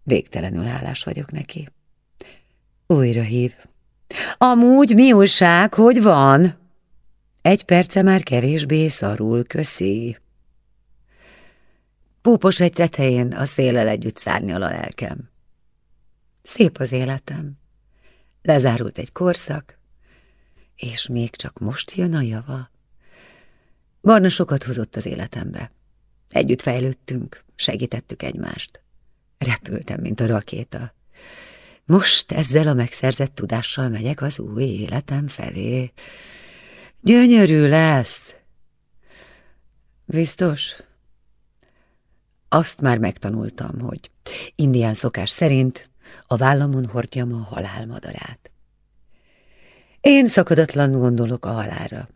Végtelenül hálás vagyok neki. Újra hív. Amúgy mi újság, hogy van? Egy perce már kevésbé szarul, köszi. Púpos egy tetején a szélel együtt szárnyal a lelkem. Szép az életem. Lezárult egy korszak, és még csak most jön a java. Barna sokat hozott az életembe. Együtt fejlődtünk, segítettük egymást. Repültem, mint a rakéta. Most ezzel a megszerzett tudással megyek az új életem felé. Gyönyörű lesz. Biztos? Azt már megtanultam, hogy indián szokás szerint a vállamon hordjam a halálmadarát. Én szakadatlan gondolok a halára.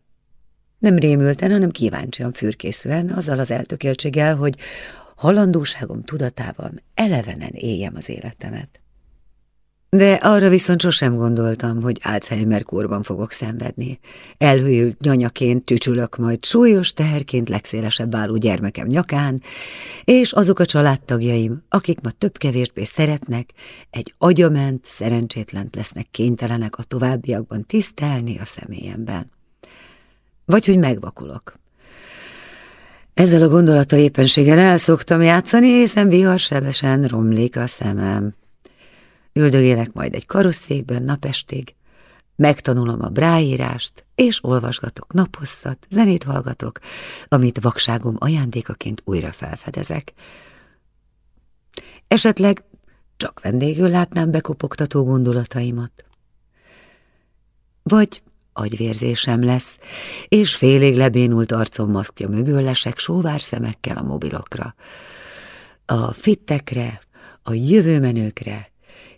Nem rémülten, hanem kíváncsian fürkészően, azzal az eltökéltséggel, hogy halandóságom tudatában elevenen éljem az életemet. De arra viszont sosem gondoltam, hogy Alzheimer kórban fogok szenvedni. Elhőült nyanyaként tücsülök majd súlyos teherként legszélesebb álló gyermekem nyakán, és azok a családtagjaim, akik ma több-kevésbé szeretnek, egy agyament, szerencsétlent lesznek kénytelenek a továbbiakban tisztelni a személyemben. Vagy hogy megvakulok. Ezzel a gondolattal éppenséggel elszoktam játszani, hiszen viharsebesen romlik a szemem. Üldögélek majd egy karosszékben napestig, megtanulom a bráírást, és olvasgatok naposszat, zenét hallgatok, amit vakságom ajándékaként újra felfedezek. Esetleg csak vendégül látnám bekopogtató gondolataimat. Vagy agyvérzésem lesz, és félig lebénult arcom maszkja mögül lesek sóvár szemekkel a mobilokra. A fittekre, a jövőmenőkre,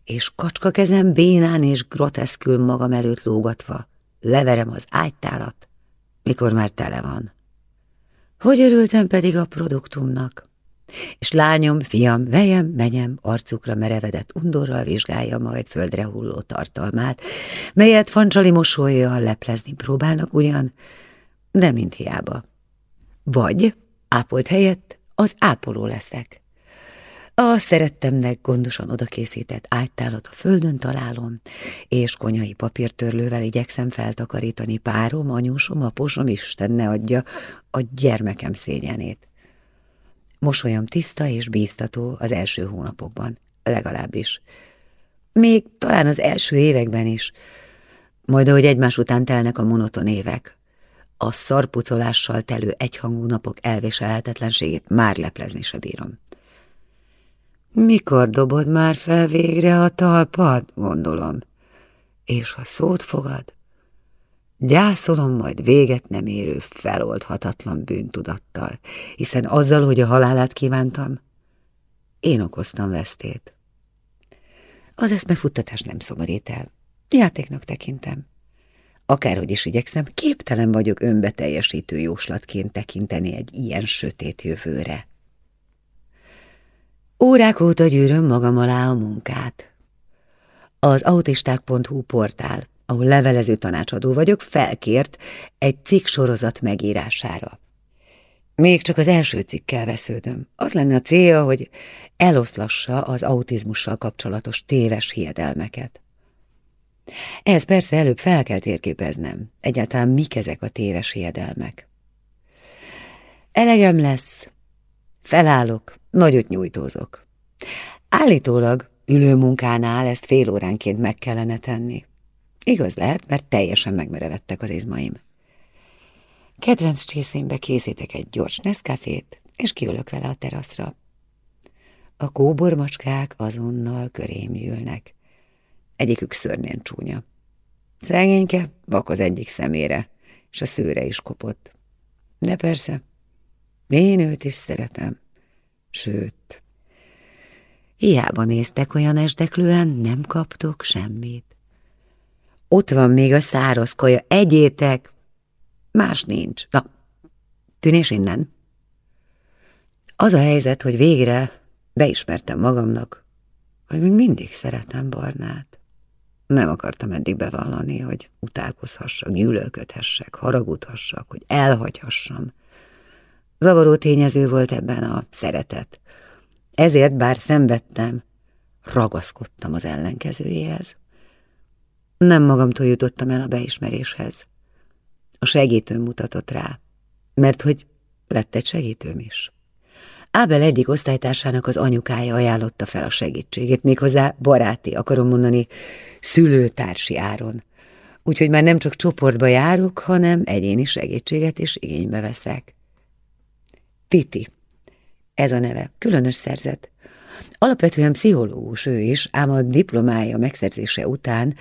és kacska kezem bénán és groteszkül magam előtt lógatva, leverem az ágytálat, mikor már tele van. Hogy örültem pedig a produktumnak, és lányom, fiam, vejem, menyem arcukra merevedett undorral vizsgálja majd földre hulló tartalmát, melyet fancsali mosolya leplezni próbálnak ugyan, de mint hiába. Vagy ápolt helyett az ápoló leszek. A szerettemnek gondosan odakészített ágytálat a földön találom, és konyai papírtörlővel igyekszem feltakarítani párom, anyósom, aposom, Isten ne adja a gyermekem szégyenét. Mosolyom tiszta és bíztató az első hónapokban, legalábbis. Még talán az első években is, majd ahogy egymás után telnek a monoton évek, a szarpucolással telő egyhangú napok elviselhetetlenségét már leplezni se bírom. Mikor dobod már fel végre a talpad, gondolom, és ha szót fogad, gyászolom majd véget nem érő, feloldhatatlan bűntudattal, hiszen azzal, hogy a halálát kívántam, én okoztam vesztét. Az eszmefuttatás nem szomorít el. Játéknak tekintem. Akárhogy is igyekszem, képtelen vagyok önbeteljesítő jóslatként tekinteni egy ilyen sötét jövőre. Órák óta gyűröm magam alá a munkát. Az autisták.hu portál, ahol levelező tanácsadó vagyok, felkért egy cikk sorozat megírására. Még csak az első cikkkel vesződöm. Az lenne a célja, hogy eloszlassa az autizmussal kapcsolatos téves hiedelmeket. Ez persze előbb fel kell térképeznem, egyáltalán mik ezek a téves hiedelmek. Elegem lesz, felállok, nagyot nyújtózok. Állítólag ülőmunkánál ezt fél óránként meg kellene tenni. Igaz lehet, mert teljesen megmerevettek az izmaim. Kedvenc csészémbe készítek egy gyors neszkafét, és kiülök vele a teraszra. A kóbormacskák azonnal körém gyűlnek. Egyikük szörnyen csúnya. Szegényke vak az egyik szemére, és a szőre is kopott. De persze, én őt is szeretem. Sőt, hiába néztek olyan esdeklően, nem kaptok semmit. Ott van még a száraz kaja, egyétek, más nincs. Na, tűnés innen. Az a helyzet, hogy végre beismertem magamnak, hogy még mindig szeretem Barnát. Nem akartam eddig bevallani, hogy utálkozhassak, gyűlölködhessek, haragudhassak, hogy elhagyhassam. Zavaró tényező volt ebben a szeretet. Ezért, bár szenvedtem, ragaszkodtam az ellenkezőjéhez. Nem magamtól jutottam el a beismeréshez. A segítőm mutatott rá, mert hogy lett egy segítőm is. Ábel egyik osztálytársának az anyukája ajánlotta fel a segítségét, méghozzá baráti, akarom mondani, szülőtársi áron. Úgyhogy már nem csak csoportba járok, hanem egyéni segítséget is igénybe veszek. Titi. Ez a neve, különös szerzet. Alapvetően pszichológus ő is, ám a diplomája megszerzése után,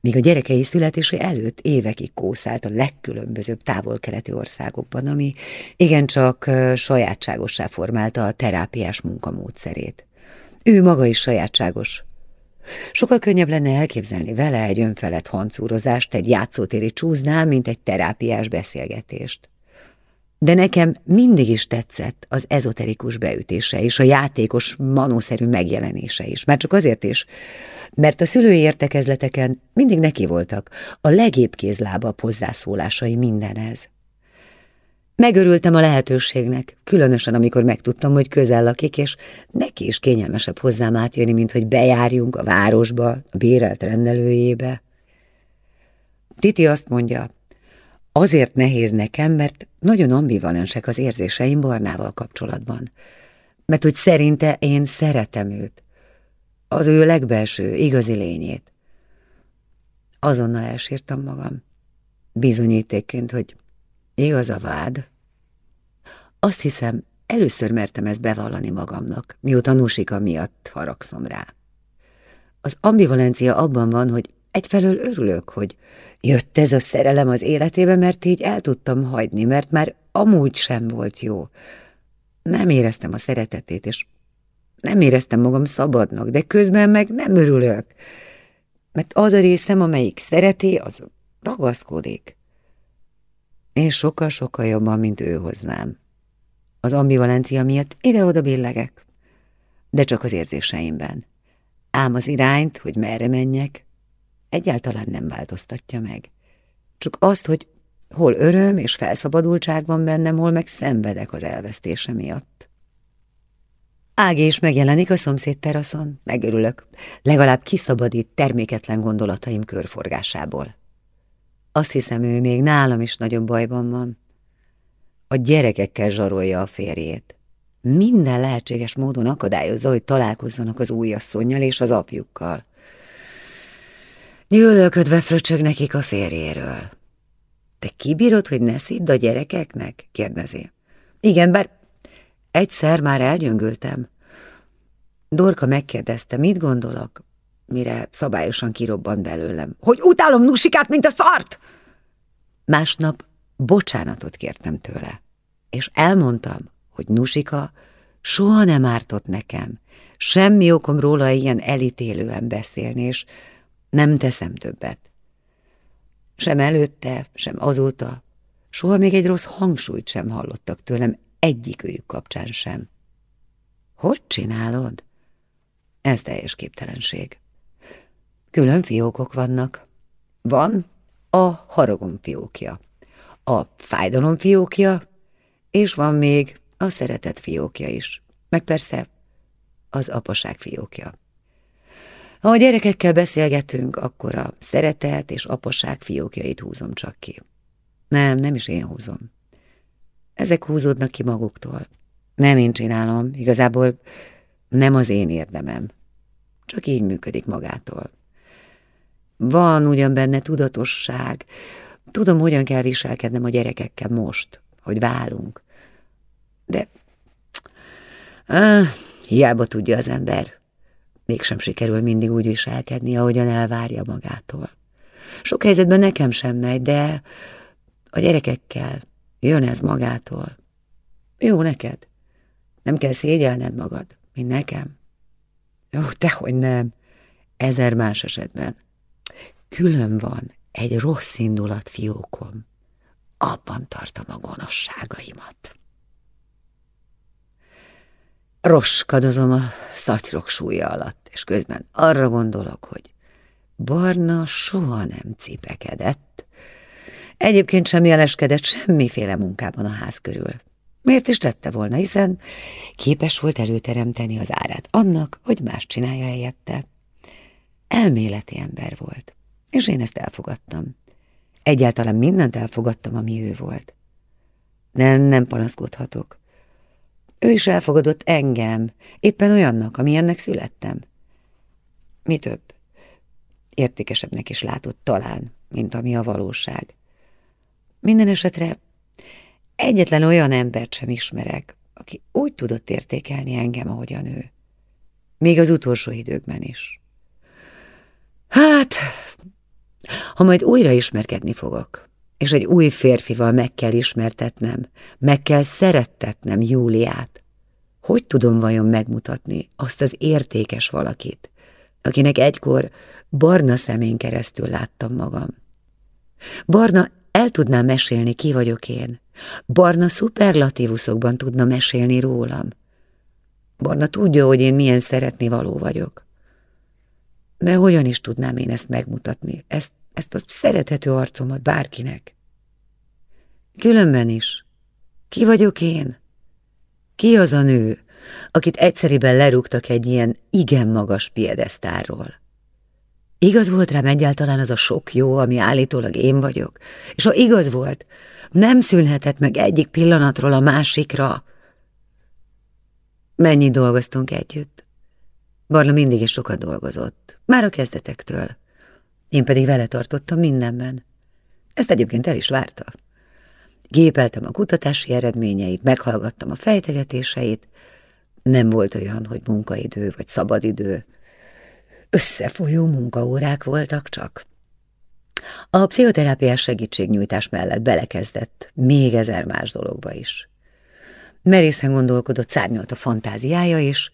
míg a gyerekei születése előtt évekig kószált a legkülönbözőbb távol-keleti országokban, ami igencsak sajátságossá formálta a terápiás munkamódszerét. Ő maga is sajátságos. Sokkal könnyebb lenne elképzelni vele egy önfelett hancúrozást, egy játszótéri csúznál, mint egy terápiás beszélgetést. De nekem mindig is tetszett az ezoterikus beütése és a játékos manószerű megjelenése is. Már csak azért is, mert a szülői értekezleteken mindig neki voltak a legébb kézlábabb hozzászólásai mindenhez. Megörültem a lehetőségnek, különösen amikor megtudtam, hogy közel lakik, és neki is kényelmesebb hozzám átjönni, mint hogy bejárjunk a városba, a bérelt rendelőjébe. Titi azt mondja, Azért nehéz nekem, mert nagyon ambivalensek az érzéseim Barnával kapcsolatban. Mert hogy szerinte én szeretem őt. Az ő legbelső, igazi lényét. Azonnal elsírtam magam. Bizonyítékként, hogy igaz a vád. Azt hiszem, először mertem ezt bevallani magamnak, mióta Nusika miatt haragszom rá. Az ambivalencia abban van, hogy egyfelől örülök, hogy Jött ez a szerelem az életébe, mert így el tudtam hagyni, mert már amúgy sem volt jó. Nem éreztem a szeretetét, és Nem éreztem magam szabadnak, de közben meg nem örülök. Mert az a részem, amelyik szereti, az ragaszkodik. Én sokkal-sokkal jobban, mint ő hoznám. Az ambivalencia miatt ide-oda billegek, de csak az érzéseimben. Ám az irányt, hogy merre menjek, egyáltalán nem változtatja meg. Csak azt, hogy hol öröm és felszabadultság van bennem, hol meg szenvedek az elvesztése miatt. Ági is megjelenik a szomszéd teraszon, megörülök, legalább kiszabadít terméketlen gondolataim körforgásából. Azt hiszem, ő még nálam is nagyobb bajban van. A gyerekekkel zsarolja a férjét. Minden lehetséges módon akadályozza, hogy találkozzanak az újasszonynal és az apjukkal. Gyűlölködve fröcsög nekik a férjéről. Te kibírod, hogy ne szidd a gyerekeknek? kérdezi. Igen, bár egyszer már elgyöngültem. Dorka megkérdezte, mit gondolok, mire szabályosan kirobbant belőlem. Hogy utálom Nusikát, mint a szart! Másnap bocsánatot kértem tőle, és elmondtam, hogy Nusika soha nem ártott nekem, semmi okom róla ilyen elítélően beszélni, és nem teszem többet. Sem előtte, sem azóta, soha még egy rossz hangsúlyt sem hallottak tőlem, egyik őjük kapcsán sem. Hogy csinálod? Ez teljes képtelenség. Külön fiókok vannak. Van a haragom fiókja, a fájdalom fiókja, és van még a szeretet fiókja is, meg persze az apaság fiókja. Ha a gyerekekkel beszélgetünk, akkor a szeretet és apaság fiókjait húzom csak ki. Nem, nem is én húzom. Ezek húzódnak ki maguktól. Nem én csinálom, igazából nem az én érdemem. Csak így működik magától. Van ugyan benne tudatosság, tudom, hogyan kell viselkednem a gyerekekkel most, hogy válunk. De ah, hiába tudja az ember, mégsem sikerül mindig úgy viselkedni, ahogyan elvárja magától. Sok helyzetben nekem sem megy, de a gyerekekkel jön ez magától. Jó neked. Nem kell szégyelned magad, mint nekem. Jó, tehogy nem. Ezer más esetben. Külön van egy rossz indulat fiókom. Abban tartom a gonoszságaimat. Roskadozom a szatyrok súlya alatt, és közben arra gondolok, hogy Barna soha nem cipekedett. Egyébként sem jeleskedett semmiféle munkában a ház körül. Miért is tette volna, hiszen képes volt előteremteni az árát annak, hogy más csinálja helyette. Elméleti ember volt, és én ezt elfogadtam. Egyáltalán mindent elfogadtam, ami ő volt. De nem panaszkodhatok. Ő is elfogadott engem, éppen olyannak, amilyennek születtem. Mi több, értékesebbnek is látott talán, mint ami a valóság. Minden esetre egyetlen olyan embert sem ismerek, aki úgy tudott értékelni engem, ahogyan ő. Még az utolsó időkben is. Hát, ha majd újra ismerkedni fogok, és egy új férfival meg kell ismertetnem, meg kell szerettetnem Júliát. Hogy tudom vajon megmutatni azt az értékes valakit, akinek egykor barna szemén keresztül láttam magam? Barna el tudná mesélni, ki vagyok én. Barna szuperlatívuszokban tudna mesélni rólam. Barna tudja, hogy én milyen szeretni való vagyok. De hogyan is tudnám én ezt megmutatni, ezt, ezt a szerethető arcomat bárkinek? Különben is. Ki vagyok én? Ki az a nő, akit egyszeriben lerúgtak egy ilyen igen magas piedesztárról? Igaz volt rám egyáltalán az a sok jó, ami állítólag én vagyok? És ha igaz volt, nem szűnhetett meg egyik pillanatról a másikra. Mennyit dolgoztunk együtt? Barna mindig is sokat dolgozott, már a kezdetektől. Én pedig vele tartottam mindenben. Ezt egyébként el is várta. Gépeltem a kutatási eredményeit, meghallgattam a fejtegetéseit. Nem volt olyan, hogy munkaidő vagy szabadidő. Összefolyó munkaórák voltak csak. A pszichoterápiás segítségnyújtás mellett belekezdett még ezer más dologba is. Merészen gondolkodott, szárnyolt a fantáziája, és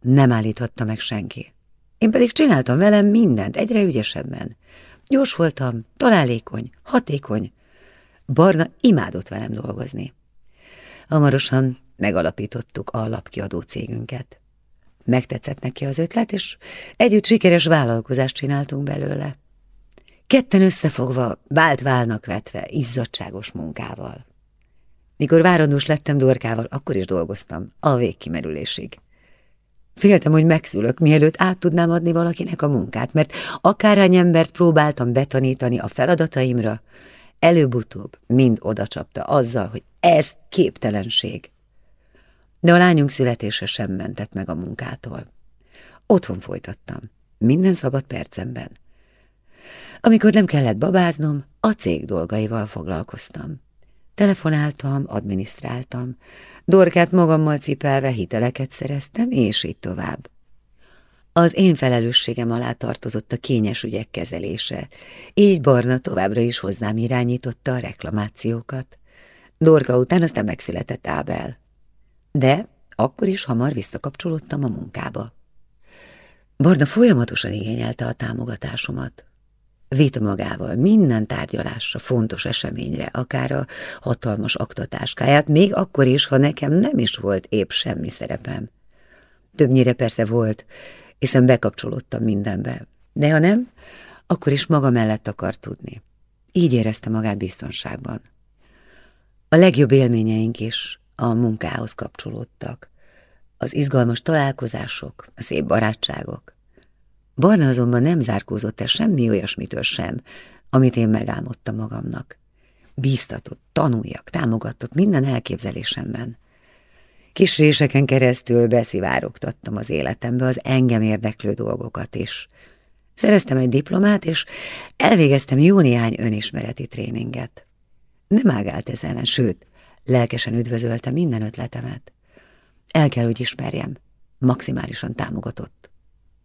nem állíthatta meg senki. Én pedig csináltam velem mindent, egyre ügyesebben. Gyors voltam, találékony, hatékony. Barna imádott velem dolgozni. Hamarosan megalapítottuk a lapkiadó cégünket. Megtetszett neki az ötlet, és együtt sikeres vállalkozást csináltunk belőle. Ketten összefogva, vált válnak vetve, izzadságos munkával. Mikor várandós lettem Dorkával, akkor is dolgoztam, a végkimerülésig. Féltem, hogy megszülök, mielőtt át tudnám adni valakinek a munkát, mert akárhány embert próbáltam betanítani a feladataimra, előbb-utóbb mind odacsapta azzal, hogy ez képtelenség. De a lányunk születése sem mentett meg a munkától. Otthon folytattam, minden szabad percemben. Amikor nem kellett babáznom, a cég dolgaival foglalkoztam. Telefonáltam, adminisztráltam, dorkát magammal cipelve hiteleket szereztem, és így tovább. Az én felelősségem alá tartozott a kényes ügyek kezelése, így Barna továbbra is hozzám irányította a reklamációkat. Dorka után aztán megszületett Ábel. De akkor is hamar visszakapcsolódtam a munkába. Barna folyamatosan igényelte a támogatásomat. Vitt magával minden tárgyalásra, fontos eseményre, akár a hatalmas aktatáskáját, még akkor is, ha nekem nem is volt épp semmi szerepem. Többnyire persze volt, hiszen bekapcsolódtam mindenbe, de ha nem, akkor is maga mellett akar tudni. Így érezte magát biztonságban. A legjobb élményeink is a munkához kapcsolódtak. Az izgalmas találkozások, a szép barátságok. Barna azonban nem zárkózott el semmi olyasmitől sem, amit én megálmodtam magamnak. Bíztatott, tanuljak, támogatott minden elképzelésemben. Kis réseken keresztül beszivárogtattam az életembe az engem érdeklő dolgokat is. Szereztem egy diplomát, és elvégeztem jó néhány önismereti tréninget. Nem ágált ez ellen, sőt, lelkesen üdvözölte minden ötletemet. El kell, hogy ismerjem, maximálisan támogatott.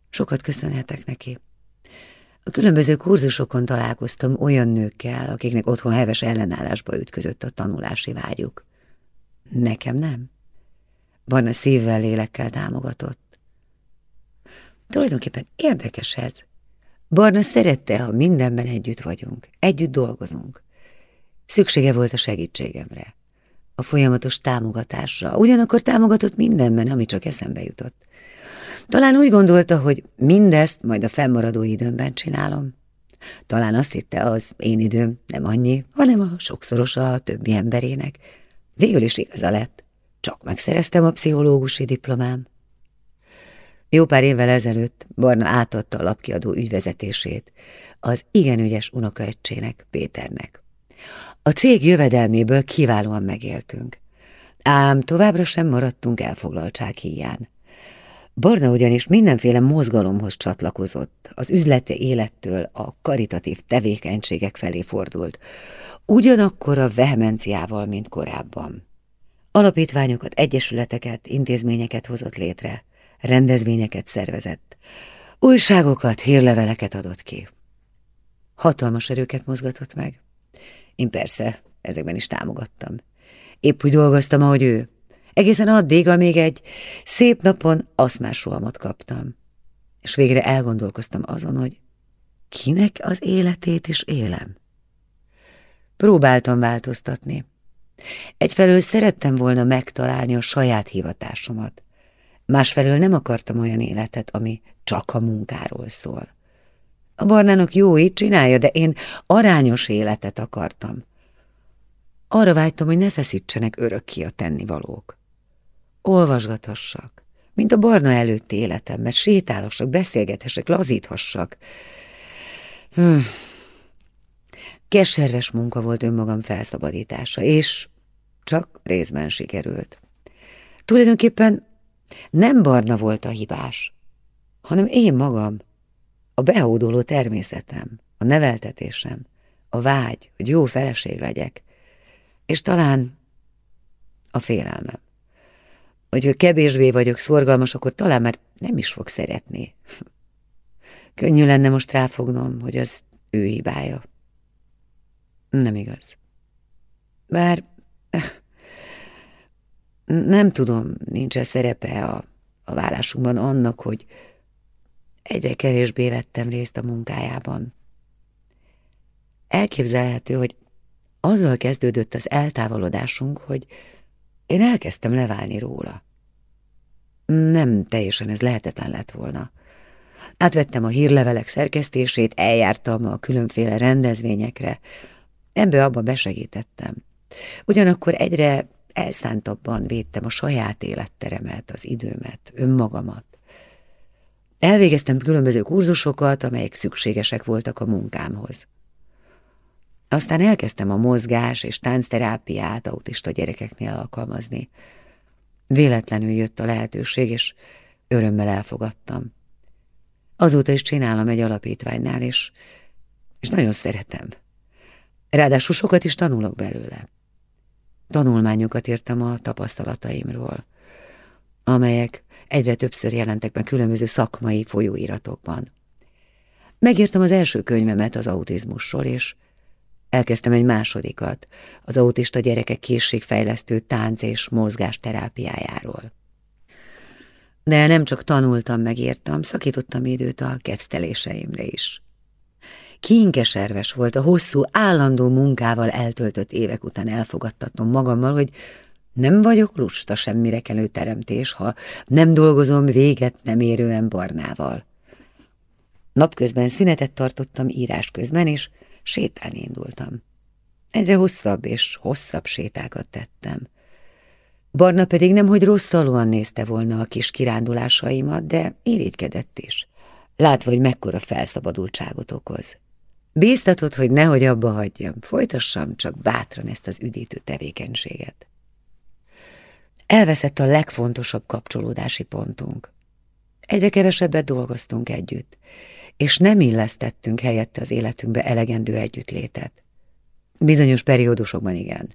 Sokat köszönhetek neki. A különböző kurzusokon találkoztam olyan nőkkel, akiknek otthon heves ellenállásba ütközött a tanulási vágyuk. Nekem nem. Barna szívvel, lélekkel támogatott. Tulajdonképpen érdekes ez. Barna szerette, ha mindenben együtt vagyunk, együtt dolgozunk. Szüksége volt a segítségemre, a folyamatos támogatásra, ugyanakkor támogatott mindenben, ami csak eszembe jutott. Talán úgy gondolta, hogy mindezt majd a fennmaradó időmben csinálom. Talán azt hitte, az én időm nem annyi, hanem a sokszorosa a többi emberének. Végül is igaza lett. Csak megszereztem a pszichológusi diplomám. Jó pár évvel ezelőtt Barna átadta a lapkiadó ügyvezetését az igen ügyes unokaöccsének, Péternek. A cég jövedelméből kiválóan megéltünk, ám továbbra sem maradtunk elfoglaltság híján. Barna ugyanis mindenféle mozgalomhoz csatlakozott, az üzleti élettől a karitatív tevékenységek felé fordult, ugyanakkor a vehemenciával, mint korábban. Alapítványokat, egyesületeket, intézményeket hozott létre, rendezvényeket szervezett, újságokat, hírleveleket adott ki. Hatalmas erőket mozgatott meg. Én persze ezekben is támogattam. Épp úgy dolgoztam, ahogy ő. Egészen addig, amíg egy szép napon aszmásrohamot kaptam. És végre elgondolkoztam azon, hogy kinek az életét is élem. Próbáltam változtatni. Egyfelől szerettem volna megtalálni a saját hivatásomat. Másfelől nem akartam olyan életet, ami csak a munkáról szól. A barnának jó, így csinálja, de én arányos életet akartam. Arra vágytam, hogy ne feszítsenek örökké a tennivalók. Olvasgathassak, mint a barna előtti életemben, sétálhassak, beszélgethessek, lazíthassak. Hm. Keserves munka volt önmagam felszabadítása, és csak részben sikerült. Tulajdonképpen nem barna volt a hibás, hanem én magam, a behódoló természetem, a neveltetésem, a vágy, hogy jó feleség legyek, és talán a félelmem. Hogy ha kevésbé vagyok szorgalmas, akkor talán már nem is fog szeretni. Könnyű lenne most ráfognom, hogy az ő hibája. Nem igaz. Bár nem tudom, nincs -e szerepe a a vállásunkban annak, hogy egyre kevésbé vettem részt a munkájában. Elképzelhető, hogy azzal kezdődött az eltávolodásunk, hogy én elkezdtem leválni róla. Nem teljesen ez lehetetlen lett volna. Átvettem a hírlevelek szerkesztését, eljártam a különféle rendezvényekre, ebbe abba besegítettem. Ugyanakkor egyre elszántabban védtem a saját életteremet, az időmet, önmagamat. Elvégeztem különböző kurzusokat, amelyek szükségesek voltak a munkámhoz. Aztán elkezdtem a mozgás és táncterápiát autista gyerekeknél alkalmazni. Véletlenül jött a lehetőség, és örömmel elfogadtam. Azóta is csinálom egy alapítványnál, és, és nagyon szeretem. Ráadásul sokat is tanulok belőle. Tanulmányokat írtam a tapasztalataimról, amelyek egyre többször jelentek meg különböző szakmai folyóiratokban. Megírtam az első könyvemet az autizmusról, és elkezdtem egy másodikat, az autista gyerekek készségfejlesztő tánc és mozgás terápiájáról. De nem csak tanultam, megírtam, szakítottam időt a kedvteléseimre is. Kínkeserves volt a hosszú, állandó munkával eltöltött évek után elfogadtatom magammal, hogy nem vagyok lusta semmire kelő teremtés, ha nem dolgozom véget nem érően barnával. Napközben szünetet tartottam írás közben, és sétálni indultam. Egyre hosszabb és hosszabb sétákat tettem. Barna pedig nemhogy rosszalóan nézte volna a kis kirándulásaimat, de irigykedett is, látva, hogy mekkora felszabadultságot okoz. Bíztatott, hogy nehogy abba hagyjam, folytassam csak bátran ezt az üdítő tevékenységet. Elveszett a legfontosabb kapcsolódási pontunk. Egyre kevesebbet dolgoztunk együtt, és nem illesztettünk helyette az életünkbe elegendő együttlétet. Bizonyos periódusokban igen.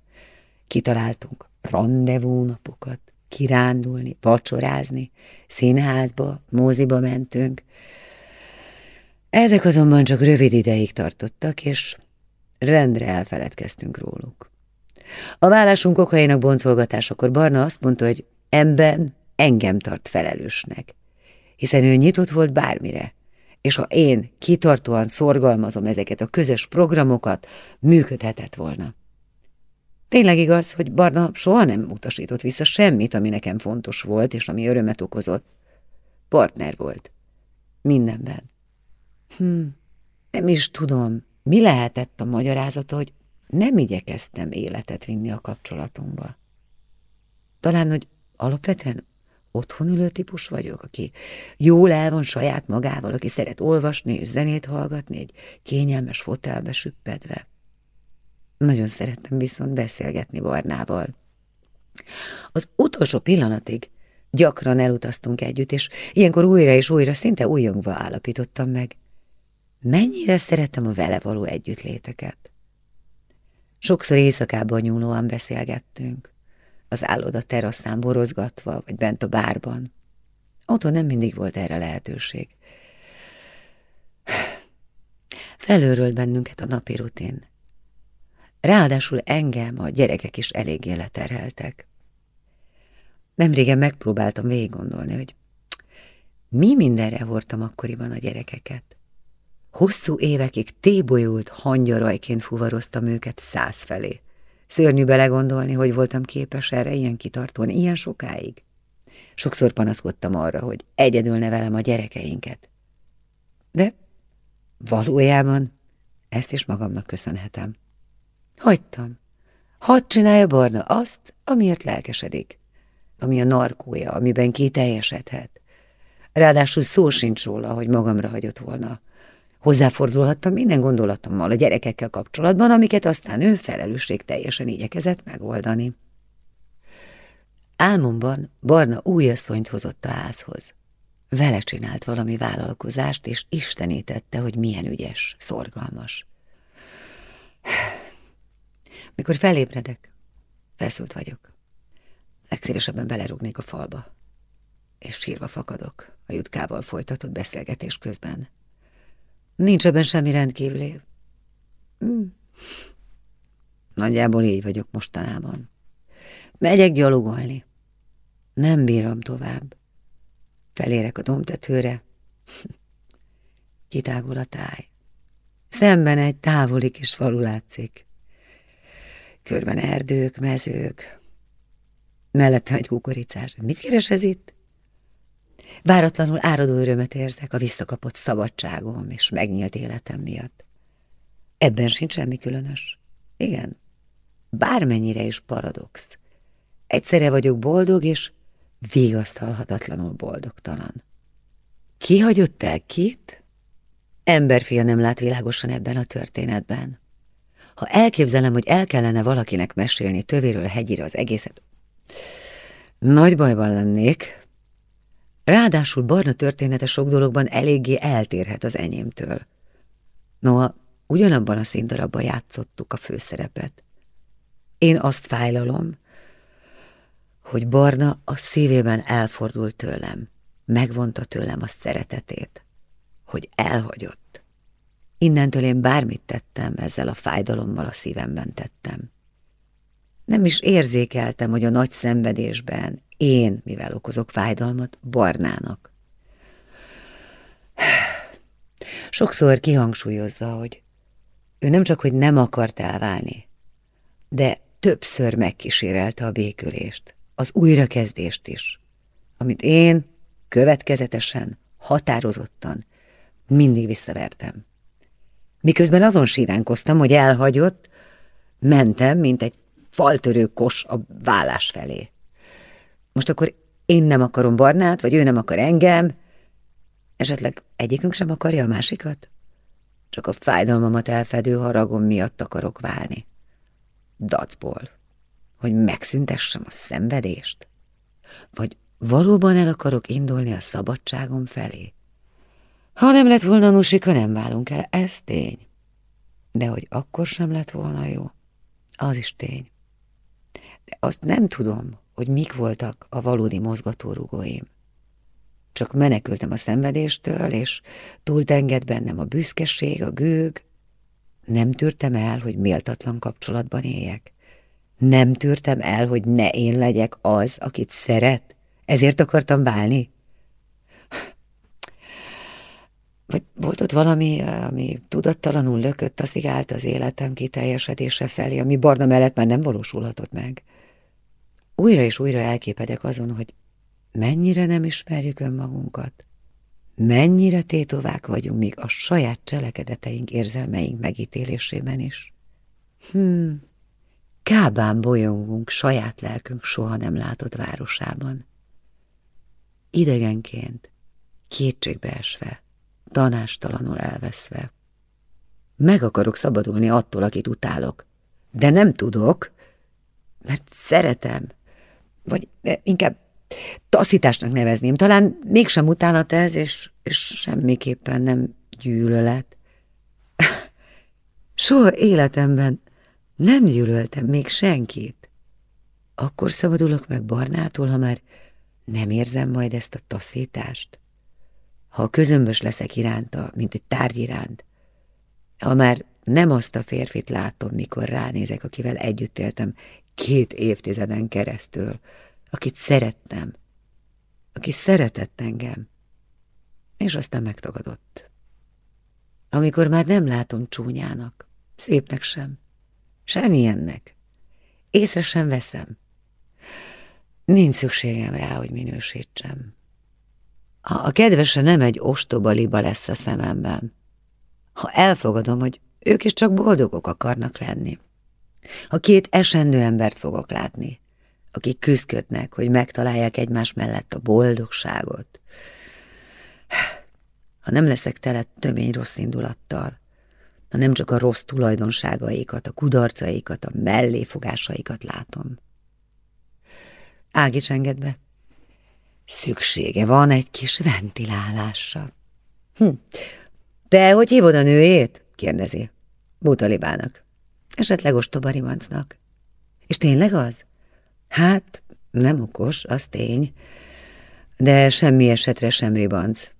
Kitaláltunk rendezvú napokat, kirándulni, vacsorázni, színházba, moziba mentünk. Ezek azonban csak rövid ideig tartottak, és rendre elfeledkeztünk róluk. A vállásunk okainak boncolgatásakor Barna azt mondta, hogy ember engem tart felelősnek, hiszen ő nyitott volt bármire, és ha én kitartóan szorgalmazom ezeket a közös programokat, működhetett volna. Tényleg igaz, hogy Barna soha nem utasított vissza semmit, ami nekem fontos volt, és ami örömet okozott. Partner volt. Mindenben. Hm, nem is tudom, mi lehetett a magyarázata, hogy nem igyekeztem életet vinni a kapcsolatunkba. Talán, hogy alapvetően otthon ülő típus vagyok, aki jól el van saját magával, aki szeret olvasni és zenét hallgatni egy kényelmes fotelbe süppedve. Nagyon szerettem viszont beszélgetni Barnával. Az utolsó pillanatig gyakran elutaztunk együtt, és ilyenkor újra és újra szinte újongva állapítottam meg. Mennyire szerettem a vele való együttléteket. Sokszor éjszakában nyúlóan beszélgettünk, az álloda teraszán borozgatva, vagy bent a bárban. Otthon nem mindig volt erre lehetőség. Felőrölt bennünket a napi rutin. Ráadásul engem a gyerekek is eléggé leterheltek. Nemrégen megpróbáltam végig gondolni, hogy mi mindenre hordtam akkoriban a gyerekeket. Hosszú évekig tébolyult hangyarajként fuvaroztam őket száz felé. Szörnyű belegondolni, hogy voltam képes erre ilyen kitartóan, ilyen sokáig. Sokszor panaszkodtam arra, hogy egyedül nevelem a gyerekeinket. De valójában ezt is magamnak köszönhetem. Hagytam. Hadd csinálja Barna azt, amiért lelkesedik, ami a narkója, amiben kiteljesedhet. Ráadásul szó sincs róla, hogy magamra hagyott volna. Hozzáfordulhattam minden gondolatommal a gyerekekkel kapcsolatban, amiket aztán ő felelősség teljesen igyekezett megoldani. Álmomban Barna új asszonyt hozott a házhoz. Vele csinált valami vállalkozást, és istenítette, hogy milyen ügyes, szorgalmas. Mikor felébredek, feszült vagyok. Legszívesebben belerúgnék a falba, és sírva fakadok a jutkával folytatott beszélgetés közben. Nincs ebben semmi rendkívüli. Hmm. Nagyjából így vagyok mostanában. Megyek gyalogolni. Nem bírom tovább. felérek a domtetőre. Kitágul a táj. Szemben egy távoli kis falu látszik. Körben erdők, mezők. Mellette egy kukoricás. Mit keres ez itt? Váratlanul áradó örömet érzek a visszakapott szabadságom és megnyílt életem miatt. Ebben sincs semmi különös. Igen, bármennyire is paradox. Egyszerre vagyok boldog, és végasztalhatatlanul boldogtalan. Ki hagyott el kit? Emberfia nem lát világosan ebben a történetben. Ha elképzelem, hogy el kellene valakinek mesélni tövéről hegyire az egészet, nagy bajban lennék. Ráadásul Barna története sok dologban eléggé eltérhet az enyémtől. Noha ugyanabban a színdarabban játszottuk a főszerepet. Én azt fájlalom, hogy Barna a szívében elfordult tőlem, megvonta tőlem a szeretetét, hogy elhagyott. Innentől én bármit tettem, ezzel a fájdalommal a szívemben tettem. Nem is érzékeltem, hogy a nagy szenvedésben én, mivel okozok fájdalmat, Barnának. Sokszor kihangsúlyozza, hogy ő nem csak, hogy nem akart elválni, de többször megkísérelte a békülést, az újrakezdést is, amit én következetesen, határozottan mindig visszavertem. Miközben azon síránkoztam, hogy elhagyott, mentem, mint egy faltörő kos a vállás felé. Most akkor én nem akarom Barnát, vagy ő nem akar engem, esetleg egyikünk sem akarja a másikat? Csak a fájdalmamat elfedő haragom miatt akarok válni. Dacból, hogy megszüntessem a szenvedést? Vagy valóban el akarok indulni a szabadságom felé? Ha nem lett volna Nusika, nem válunk el, ez tény. De hogy akkor sem lett volna jó, az is tény. De azt nem tudom, hogy mik voltak a valódi mozgatórugóim. Csak menekültem a szenvedéstől, és túltenged bennem a büszkeség, a gőg. Nem tűrtem el, hogy méltatlan kapcsolatban éljek. Nem tűrtem el, hogy ne én legyek az, akit szeret. Ezért akartam válni. Vagy volt ott valami, ami tudattalanul lökött, szigált az életem kiteljesedése felé, ami barna mellett már nem valósulhatott meg. Újra és újra elképedek azon, hogy mennyire nem ismerjük önmagunkat, mennyire tétovák vagyunk még a saját cselekedeteink, érzelmeink megítélésében is. Hmm, kábán bolyongunk saját lelkünk soha nem látott városában. Idegenként, kétségbeesve, tanástalanul elveszve. Meg akarok szabadulni attól, akit utálok, de nem tudok, mert szeretem, vagy inkább taszításnak nevezném. Talán mégsem utálat ez, és, és semmiképpen nem gyűlölet. Soha életemben nem gyűlöltem még senkit. Akkor szabadulok meg Barnától, ha már nem érzem majd ezt a taszítást. Ha közömbös leszek iránta, mint egy tárgy iránt, ha már nem azt a férfit látom, mikor ránézek, akivel együtt éltem két évtizeden keresztül, akit szerettem, aki szeretett engem, és aztán megtagadott. Amikor már nem látom csúnyának, szépnek sem, semmilyennek, észre sem veszem, nincs szükségem rá, hogy minősítsem. Ha a kedvese nem egy ostoba liba lesz a szememben, ha elfogadom, hogy ők is csak boldogok akarnak lenni, ha két esendő embert fogok látni, akik küzdködnek, hogy megtalálják egymás mellett a boldogságot. Ha nem leszek tele tömény rossz indulattal, ha nem csak a rossz tulajdonságaikat, a kudarcaikat, a melléfogásaikat látom. Ági enged be. Szüksége van egy kis ventilálásra. Hm. Te hogy hívod a nőjét? kérdezi. Butalibának. Esetleg ostoba rimancnak. És tényleg az? Hát, nem okos, az tény, de semmi esetre sem ribanc.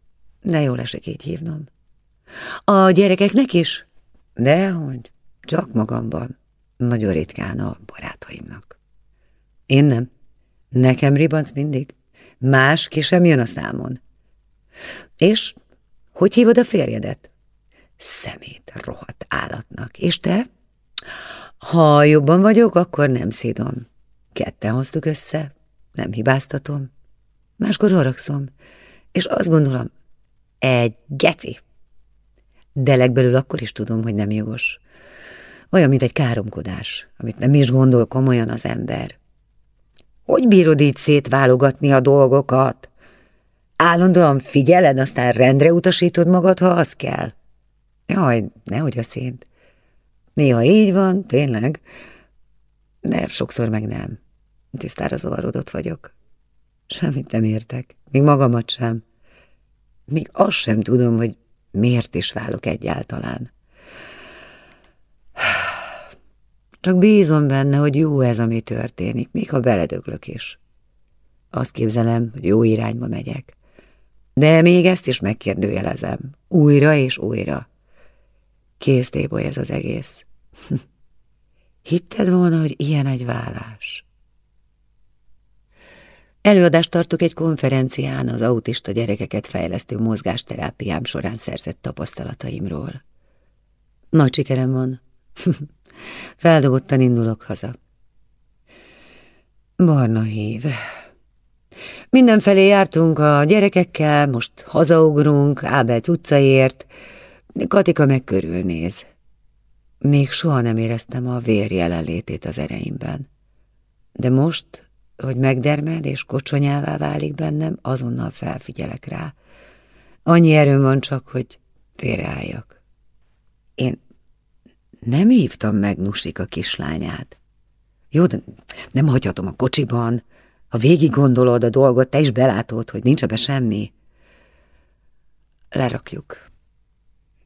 De jól esik így hívnom. A gyerekeknek is? Dehogy, csak magamban. Nagyon ritkán a barátaimnak. Én nem. Nekem ribanc mindig. Más ki sem jön a számon. És hogy hívod a férjedet? Szemét rohadt állatnak. És te? Ha jobban vagyok, akkor nem szídom. Ketten hoztuk össze, nem hibáztatom. Máskor haragszom, és azt gondolom, egy geci. De legbelül akkor is tudom, hogy nem jogos. Olyan, mint egy káromkodás, amit nem is gondol komolyan az ember. Hogy bírod így szétválogatni a dolgokat? Állandóan figyeled, aztán rendre utasítod magad, ha az kell. Jaj, nehogy a szint. Néha így van, tényleg, de sokszor meg nem. Tisztára zavarodott vagyok. Semmit nem értek, még magamat sem. Még azt sem tudom, hogy miért is válok egyáltalán. Csak bízom benne, hogy jó ez, ami történik, még ha beledöglök is. Azt képzelem, hogy jó irányba megyek. De még ezt is megkérdőjelezem. Újra és újra. Kész téboly ez az egész. Hitted volna, hogy ilyen egy vállás? Előadást tartok egy konferencián az autista gyerekeket fejlesztő mozgásterápiám során szerzett tapasztalataimról. Nagy sikerem van. Feldobottan indulok haza. Barna hív. Mindenfelé jártunk a gyerekekkel, most hazaugrunk Ábel utcaért. Katika meg körülnéz. Még soha nem éreztem a vér jelenlétét az ereimben. De most, hogy megdermed és kocsonyává válik bennem, azonnal felfigyelek rá. Annyi erőm van csak, hogy félreálljak. Én nem hívtam meg Nusik a kislányát. Jó, de nem hagyhatom a kocsiban. Ha végig gondolod a dolgot, te is belátod, hogy nincs ebbe semmi. Lerakjuk.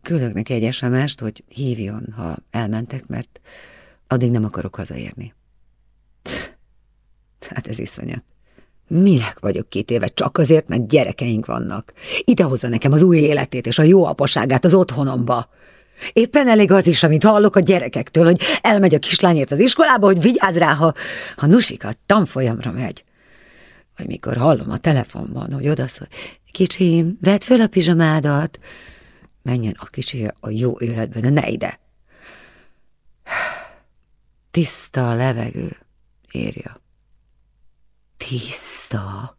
Küldök neki egy sms hogy hívjon, ha elmentek, mert addig nem akarok hazaérni. Hát ez iszonyat. Minek vagyok két éve? Csak azért, mert gyerekeink vannak. Idehozza nekem az új életét és a jó apaságát az otthonomba. Éppen elég az is, amit hallok a gyerekektől, hogy elmegy a kislányért az iskolába, hogy vigyázz rá, ha, ha Nusika tanfolyamra megy. Vagy mikor hallom a telefonban, hogy odaszól, kicsim, vedd föl a pizsamádat, menjen a kicsi a jó életbe, de ne ide. Tiszta a levegő, írja. Tiszta.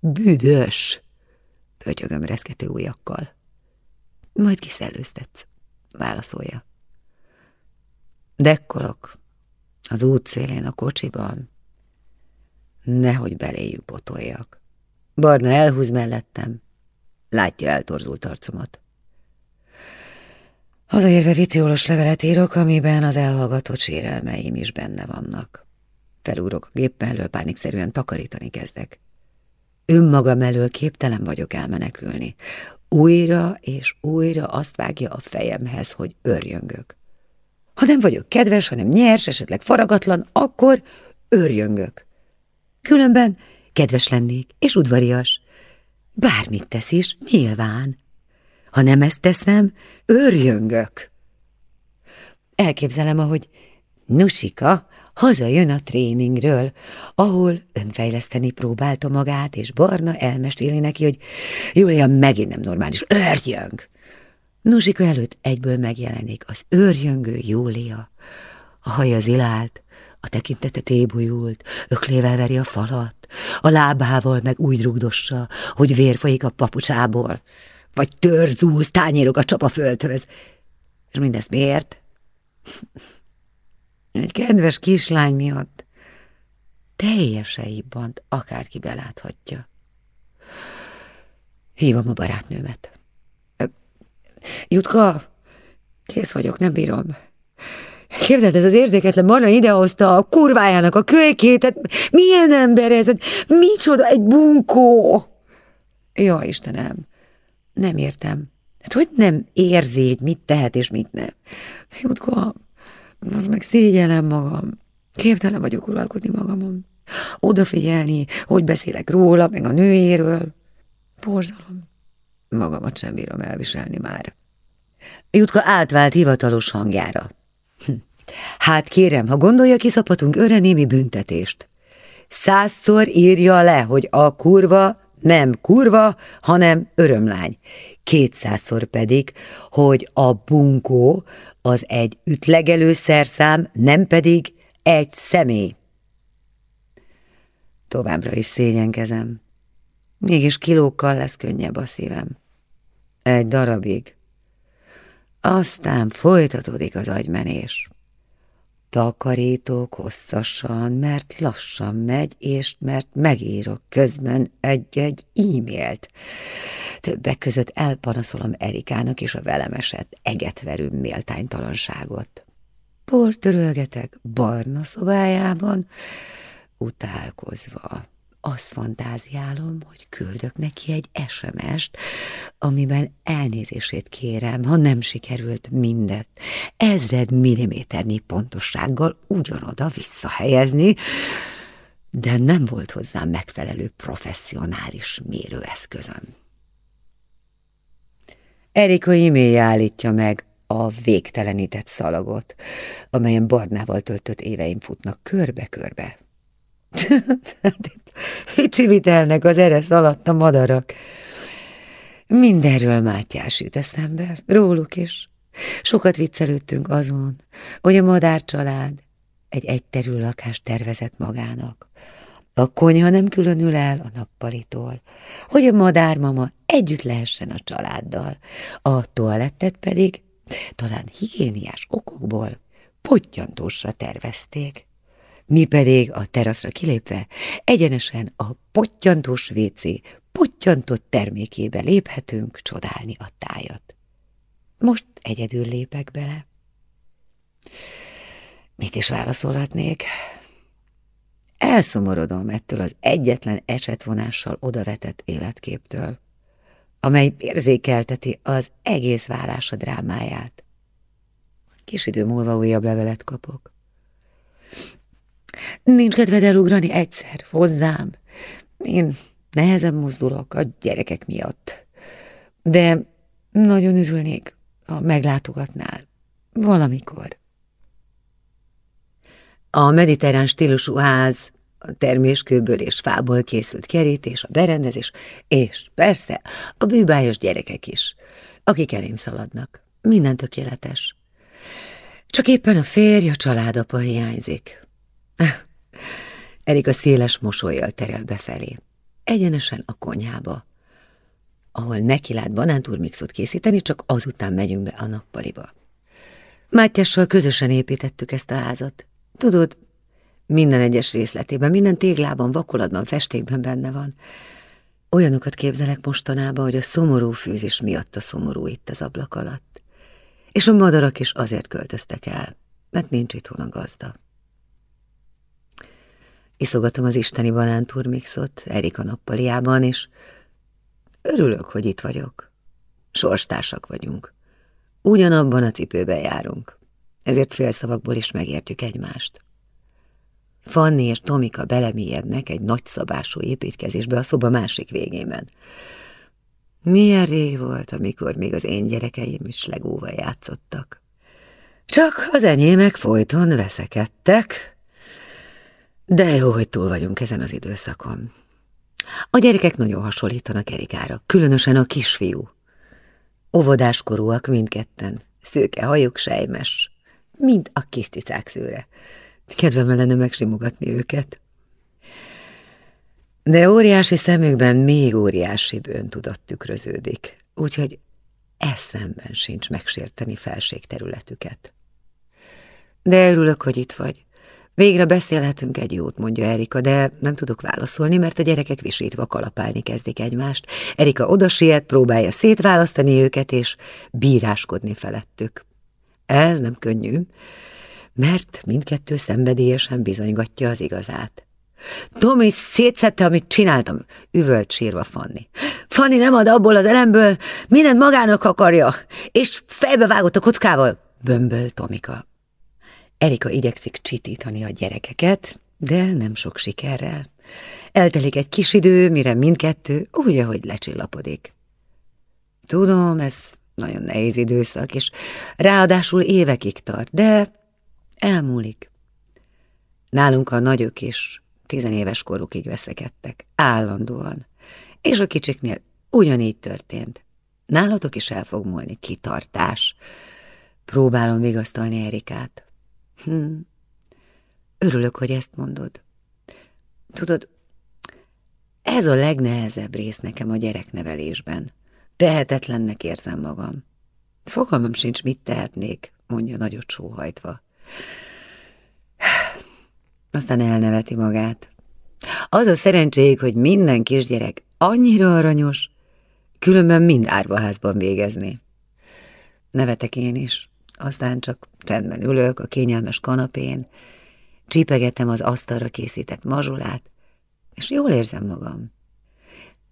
Büdös, pötyögöm reszkető ujjakkal. Majd kiszellőztetsz, válaszolja. Dekkolok az útszélén a kocsiban, nehogy beléjük botoljak. Barna elhúz mellettem, látja eltorzult arcomat. Hazaérve vitriolos levelet írok, amiben az elhallgatott sérelmeim is benne vannak. Felúrok a gép mellől, pánikszerűen takarítani kezdek. Önmagam elől képtelen vagyok elmenekülni. Újra és újra azt vágja a fejemhez, hogy örjöngök. Ha nem vagyok kedves, hanem nyers, esetleg faragatlan, akkor örjöngök. Különben kedves lennék, és udvarias. Bármit tesz is, nyilván. Ha nem ezt teszem, örjöngök. Elképzelem, ahogy Nusika hazajön a tréningről, ahol önfejleszteni próbálta magát, és Barna elmeséli neki, hogy Júlia megint nem normális, örjöng. Nusika előtt egyből megjelenik az őrjöngő Júlia. A haja zilált, a tekintete tébolyult, öklével veri a falat, a lábával meg úgy rugdossa, hogy vér folyik a papucsából, vagy törzúz, tányérok a csap a földhöz. És mindezt miért? Egy kedves kislány miatt teljesen hibbant, akárki beláthatja. Hívom a barátnőmet. Jutka, kész vagyok, nem bírom. Képzeld, ez az érzéketlen marna idehozta a kurvájának a kölykét, tehát milyen ember ez? Micsoda, egy bunkó! Ja, Istenem, nem értem. Hát hogy nem érzi, mit tehet és mit nem? Jutka, most meg szégyellem magam. Képtelen vagyok uralkodni magamon. Odafigyelni, hogy beszélek róla, meg a nőjéről. Borzalom. Magamat sem bírom elviselni már. Jutka átvált hivatalos hangjára. Hát kérem, ha gondolja, kiszaphatunk örre némi büntetést. Százszor írja le, hogy a kurva nem kurva, hanem örömlány. Kétszázszor pedig, hogy a bunkó az egy ütlegelő szerszám, nem pedig egy személy. Továbbra is szégyenkezem. Mégis kilókkal lesz könnyebb a szívem. Egy darabig. Aztán folytatódik az agymenés. Takarítok hosszasan, mert lassan megy, és mert megírok közben egy-egy e-mailt. Többek között elpanaszolom Erikának és a velem esett egetverő méltánytalanságot. Portörölgetek barna szobájában, utálkozva azt fantáziálom, hogy küldök neki egy SMS-t, amiben elnézését kérem, ha nem sikerült mindet ezred milliméternyi pontossággal ugyanoda visszahelyezni, de nem volt hozzá megfelelő professzionális mérőeszközöm. Erika e állítja meg a végtelenített szalagot, amelyen barnával töltött éveim futnak körbe-körbe. Csivitelnek az eresz alatt a madarak. Mindenről Mátyás jut eszembe, róluk is. Sokat viccelődtünk azon, hogy a madárcsalád egy egyterű lakást tervezett magának. A konyha nem különül el a nappalitól, hogy a madármama együtt lehessen a családdal, a toalettet pedig talán higiéniás okokból pottyantósra tervezték. Mi pedig a teraszra kilépve egyenesen a pottyantós vécé pottyantott termékébe léphetünk csodálni a tájat. Most egyedül lépek bele. Mit is válaszolhatnék? Elszomorodom ettől az egyetlen esetvonással odavetett életképtől, amely érzékelteti az egész vállása drámáját. Kis idő múlva újabb levelet kapok. Nincs kedved elugrani egyszer hozzám. Én nehezen mozdulok a gyerekek miatt. De nagyon örülnék, ha meglátogatnál. Valamikor. A mediterrán stílusú ház, a terméskőből és fából készült kerítés, a berendezés, és persze a bűbájos gyerekek is, akik elém szaladnak. Minden tökéletes. Csak éppen a férj, a családapa hiányzik. Erika széles mosolyjal terel befelé, egyenesen a konyhába, ahol neki lát banántúrmixot készíteni, csak azután megyünk be a nappaliba. Mátyással közösen építettük ezt a házat. Tudod, minden egyes részletében, minden téglában, vakolatban, festékben benne van. Olyanokat képzelek mostanában, hogy a szomorú fűzés miatt a szomorú itt az ablak alatt. És a madarak is azért költöztek el, mert nincs itthon a gazda. Iszogatom az isteni banántúrmixot Erika nappaliában, és örülök, hogy itt vagyok. Sorstársak vagyunk. Ugyanabban a cipőben járunk, ezért félszavakból is megértjük egymást. Fanni és Tomika belemélyednek egy nagyszabású építkezésbe a szoba másik végében. Milyen rég volt, amikor még az én gyerekeim is legóval játszottak. Csak az enyémek folyton veszekedtek, de jó, hogy túl vagyunk ezen az időszakon. A gyerekek nagyon hasonlítanak Erikára, különösen a kisfiú. Óvodáskorúak mindketten, szőke hajuk, sejmes, mind a kis cicák szőre. Kedvem lenne megsimogatni őket. De óriási szemükben még óriásibb öntudat tükröződik, úgyhogy eszemben sincs megsérteni felségterületüket. De örülök, hogy itt vagy. Végre beszélhetünk egy jót, mondja Erika, de nem tudok válaszolni, mert a gyerekek visítva kalapálni kezdik egymást. Erika oda siet, próbálja szétválasztani őket, és bíráskodni felettük. Ez nem könnyű, mert mindkettő szenvedélyesen bizonygatja az igazát. Tomi szétszette, amit csináltam, üvölt sírva Fanni. Fanni nem ad abból az elemből, mindent magának akarja, és fejbe vágott a kockával, bömböl Tomika. Erika igyekszik csitítani a gyerekeket, de nem sok sikerrel. Eltelik egy kis idő, mire mindkettő úgy, ahogy lecsillapodik. Tudom, ez nagyon nehéz időszak, és ráadásul évekig tart, de elmúlik. Nálunk a nagyok is tizenéves korukig veszekedtek, állandóan. És a kicsiknél ugyanígy történt. Nálatok is el fog múlni kitartás. Próbálom vigasztalni Erikát. Hm. Örülök, hogy ezt mondod. Tudod, ez a legnehezebb rész nekem a gyereknevelésben. Tehetetlennek érzem magam. Fogalmam sincs, mit tehetnék, mondja nagyot sóhajtva. Aztán elneveti magát. Az a szerencséjük, hogy minden kisgyerek annyira aranyos, különben mind árvaházban végezni. Nevetek én is, aztán csak csendben ülök a kényelmes kanapén, csipegetem az asztalra készített mazsolát, és jól érzem magam.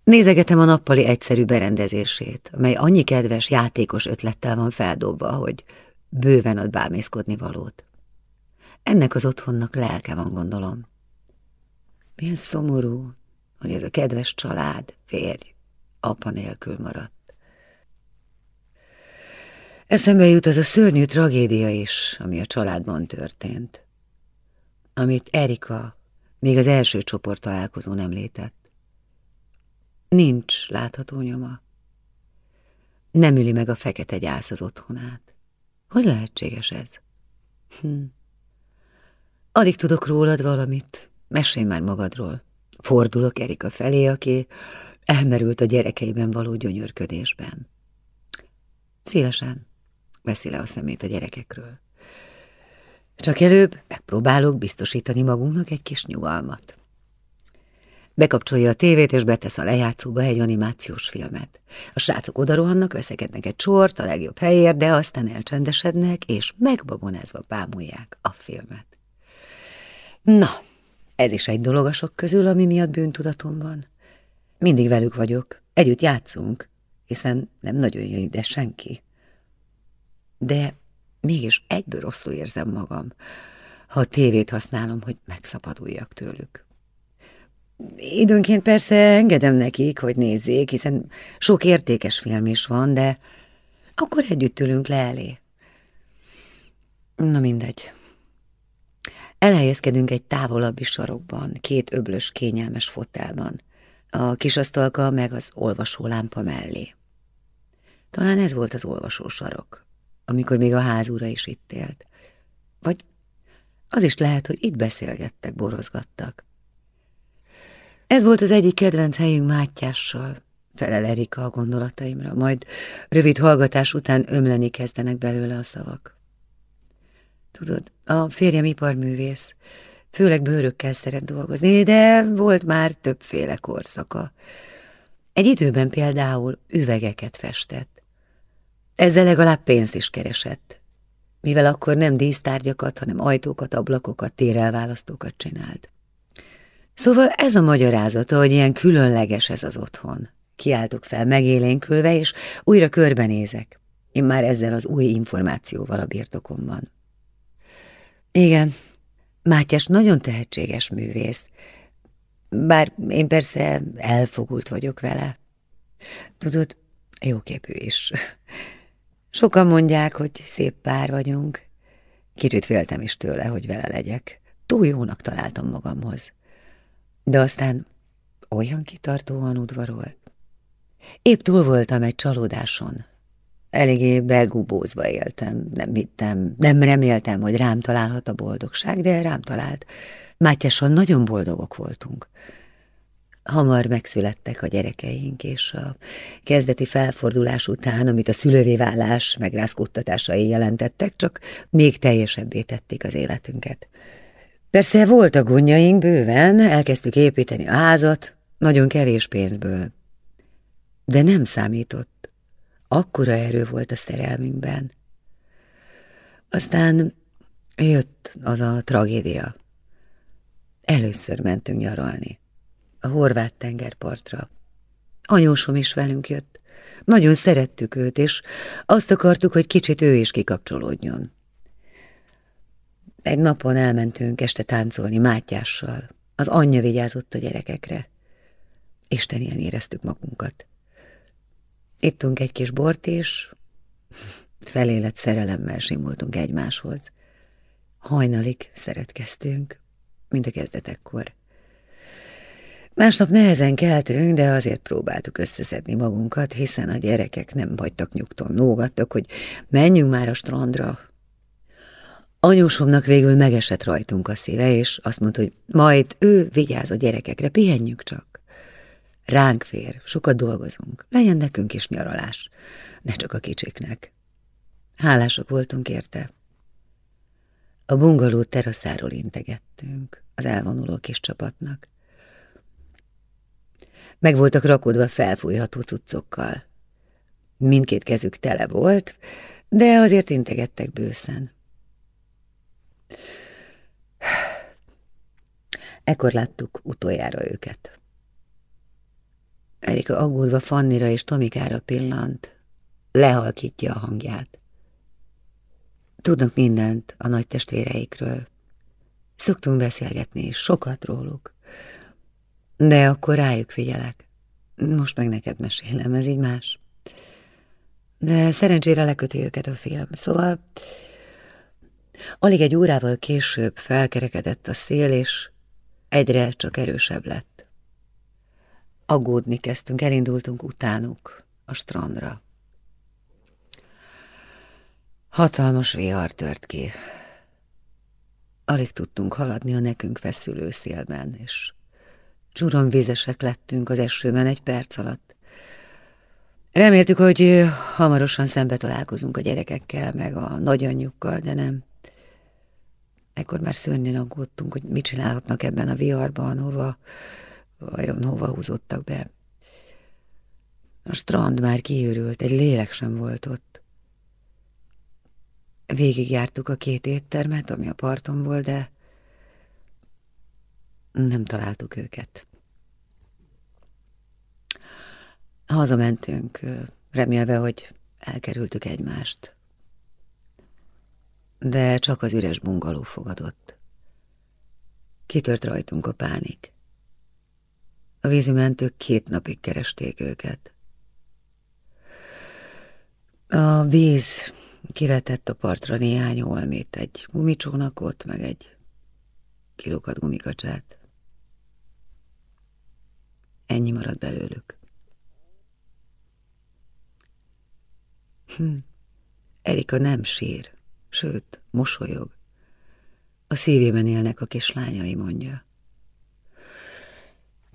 Nézegetem a nappali egyszerű berendezését, amely annyi kedves, játékos ötlettel van feldobva, hogy bőven ad bámészkodni valót. Ennek az otthonnak lelke van, gondolom. Milyen szomorú, hogy ez a kedves család, férj, apa nélkül maradt. Eszembe jut az a szörnyű tragédia is, ami a családban történt, amit Erika még az első csoport találkozón említett. Nincs látható nyoma. Nem üli meg a fekete gyász az otthonát. Hogy lehetséges ez? Hm. Alig tudok rólad valamit, mesélj már magadról. Fordulok Erika felé, aki elmerült a gyerekeiben való gyönyörködésben. Szívesen veszi le a szemét a gyerekekről. Csak előbb megpróbálok biztosítani magunknak egy kis nyugalmat. Bekapcsolja a tévét, és betesz a lejátszóba egy animációs filmet. A srácok odarohannak, veszekednek egy csort a legjobb helyért, de aztán elcsendesednek, és megbabonázva bámulják a filmet. Na, ez is egy dolog a sok közül, ami miatt bűntudatom van. Mindig velük vagyok, együtt játszunk, hiszen nem nagyon jön ide senki. De mégis egyből rosszul érzem magam, ha a tévét használom, hogy megszabaduljak tőlük. Időnként persze engedem nekik, hogy nézzék, hiszen sok értékes film is van, de akkor együtt ülünk le elé. Na mindegy. Elhelyezkedünk egy távolabbi sarokban, két öblös, kényelmes fotelban, a kisasztalka meg az olvasólámpa mellé. Talán ez volt az olvasósarok, amikor még a házúra is itt élt. Vagy az is lehet, hogy itt beszélgettek, borozgattak. Ez volt az egyik kedvenc helyünk Mátyással, felel Erika a gondolataimra, majd rövid hallgatás után ömleni kezdenek belőle a szavak. Tudod, a férjem iparművész, főleg bőrökkel szeret dolgozni, de volt már többféle korszaka. Egy időben például üvegeket festett. Ezzel legalább pénzt is keresett, mivel akkor nem dísztárgyakat, hanem ajtókat, ablakokat, térelválasztókat csinált. Szóval ez a magyarázata, hogy ilyen különleges ez az otthon. Kiáltok fel megélénkülve, és újra körbenézek. Én már ezzel az új információval a birtokomban. Igen, Mátyás nagyon tehetséges művész, bár én persze elfogult vagyok vele. Tudod, jóképű is. Sokan mondják, hogy szép pár vagyunk. Kicsit féltem is tőle, hogy vele legyek. Túl jónak találtam magamhoz. De aztán olyan kitartóan udvarolt. Épp túl voltam egy csalódáson, Eléggé begubózva éltem, nem hittem, nem reméltem, hogy rám találhat a boldogság, de rám talált. Mátyással nagyon boldogok voltunk. Hamar megszülettek a gyerekeink, és a kezdeti felfordulás után, amit a szülővé válás megrázkódtatásai jelentettek, csak még teljesebbé tették az életünket. Persze volt a gondjaink bőven, elkezdtük építeni a házat, nagyon kevés pénzből. De nem számított, Akkora erő volt a szerelmünkben. Aztán jött az a tragédia. Először mentünk nyaralni. A horvát tengerpartra. Anyósom is velünk jött. Nagyon szerettük őt, és azt akartuk, hogy kicsit ő is kikapcsolódjon. Egy napon elmentünk este táncolni Mátyással. Az anyja vigyázott a gyerekekre. Isten ilyen éreztük magunkat. Ittunk egy kis bort is, felélet szerelemmel simultunk egymáshoz. Hajnalig szeretkeztünk, mint a kezdetekkor. Másnap nehezen keltünk, de azért próbáltuk összeszedni magunkat, hiszen a gyerekek nem hagytak nyugton, nógattak, hogy menjünk már a strandra. Anyósomnak végül megesett rajtunk a szíve, és azt mondta, hogy majd ő vigyáz a gyerekekre, pihenjünk csak. Ránk fér, sokat dolgozunk, legyen nekünk is nyaralás, ne csak a kicsiknek. Hálások voltunk érte. A bungaló teraszáról integettünk az elvonuló kis csapatnak. Meg voltak rakodva felfújható cuccokkal. Mindkét kezük tele volt, de azért integettek bőszen. Ekkor láttuk utoljára őket. Erika aggódva Fannira és Tomikára pillant, lehalkítja a hangját. Tudnak mindent a nagy testvéreikről. Szoktunk beszélgetni sokat róluk. De akkor rájuk figyelek. Most meg neked mesélem, ez így más. De szerencsére leköti őket a film. Szóval alig egy órával később felkerekedett a szél, és egyre csak erősebb lett. Aggódni kezdtünk, elindultunk utánuk a strandra. Hatalmas vihar tört ki. Alig tudtunk haladni a nekünk feszülő szélben, és csuromvízesek lettünk az esőben egy perc alatt. Reméltük, hogy hamarosan szembe találkozunk a gyerekekkel, meg a nagyanyjukkal, de nem. Ekkor már szörnyen aggódtunk, hogy mit csinálhatnak ebben a viharban, hova, vajon hova húzottak be. A strand már kiürült, egy lélek sem volt ott. Végigjártuk a két éttermet, ami a parton volt, de nem találtuk őket. Hazamentünk, remélve, hogy elkerültük egymást. De csak az üres bungaló fogadott. Kitört rajtunk a pánik. A vízimentők két napig keresték őket. A víz kivetett a partra néhány olmét, egy gumicsónakot, meg egy kilókat gumikacsát. Ennyi maradt belőlük. Hm. Erika nem sír, sőt, mosolyog. A szívében élnek a kislányai, mondja.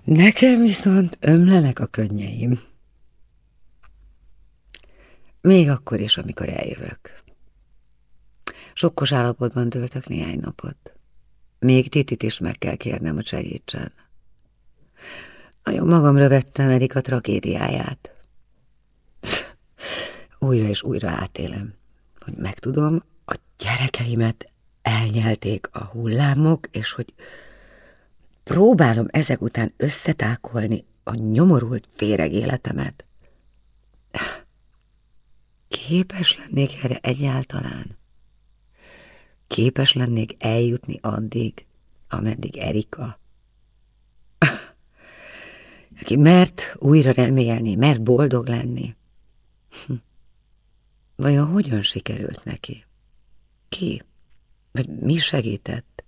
Nekem viszont ömlenek a könnyeim. Még akkor is, amikor eljövök. Sokkos állapotban töltök néhány napot. Még Titit is meg kell kérnem, hogy segítsen. Nagyon magamra vettem Erika tragédiáját. Újra és újra átélem, hogy megtudom, a gyerekeimet elnyelték a hullámok, és hogy próbálom ezek után összetákolni a nyomorult féreg életemet. Képes lennék erre egyáltalán? Képes lennék eljutni addig, ameddig Erika aki mert újra remélni, mert boldog lenni. Hm. Vajon hogyan sikerült neki? Ki? Vagy mi segített?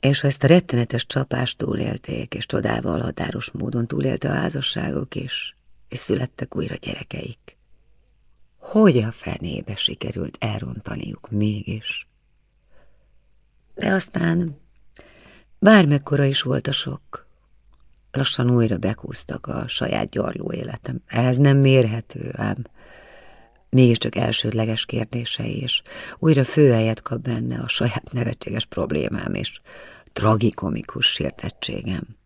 És ha ezt a rettenetes csapást túlélték, és csodával határos módon túlélte a házasságok is, és születtek újra gyerekeik, hogy a fenébe sikerült elrontaniuk mégis? De aztán bármekkora is volt a sok, lassan újra bekúztak a saját gyarló életem. Ehhez nem mérhető, ám mégiscsak elsődleges kérdései, és újra főhelyet kap benne a saját nevetséges problémám és tragikomikus sértettségem.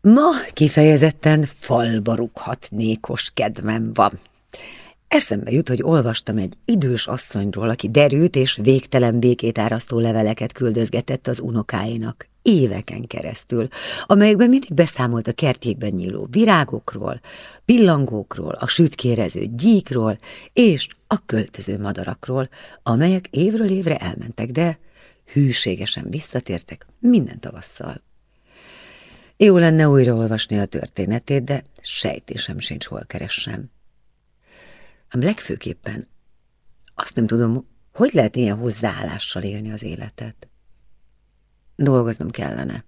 Ma kifejezetten falba rúghatnékos kedvem van. Eszembe jut, hogy olvastam egy idős asszonyról, aki derült és végtelen békét árasztó leveleket küldözgetett az unokáinak éveken keresztül, amelyekben mindig beszámolt a kertjékben nyíló virágokról, pillangókról, a sütkérező gyíkról és a költöző madarakról, amelyek évről évre elmentek, de hűségesen visszatértek minden tavasszal. Jó lenne újraolvasni a történetét, de sejtésem sincs, hol keressem. Ám legfőképpen azt nem tudom, hogy lehet ilyen hozzáállással élni az életet. Dolgoznom kellene.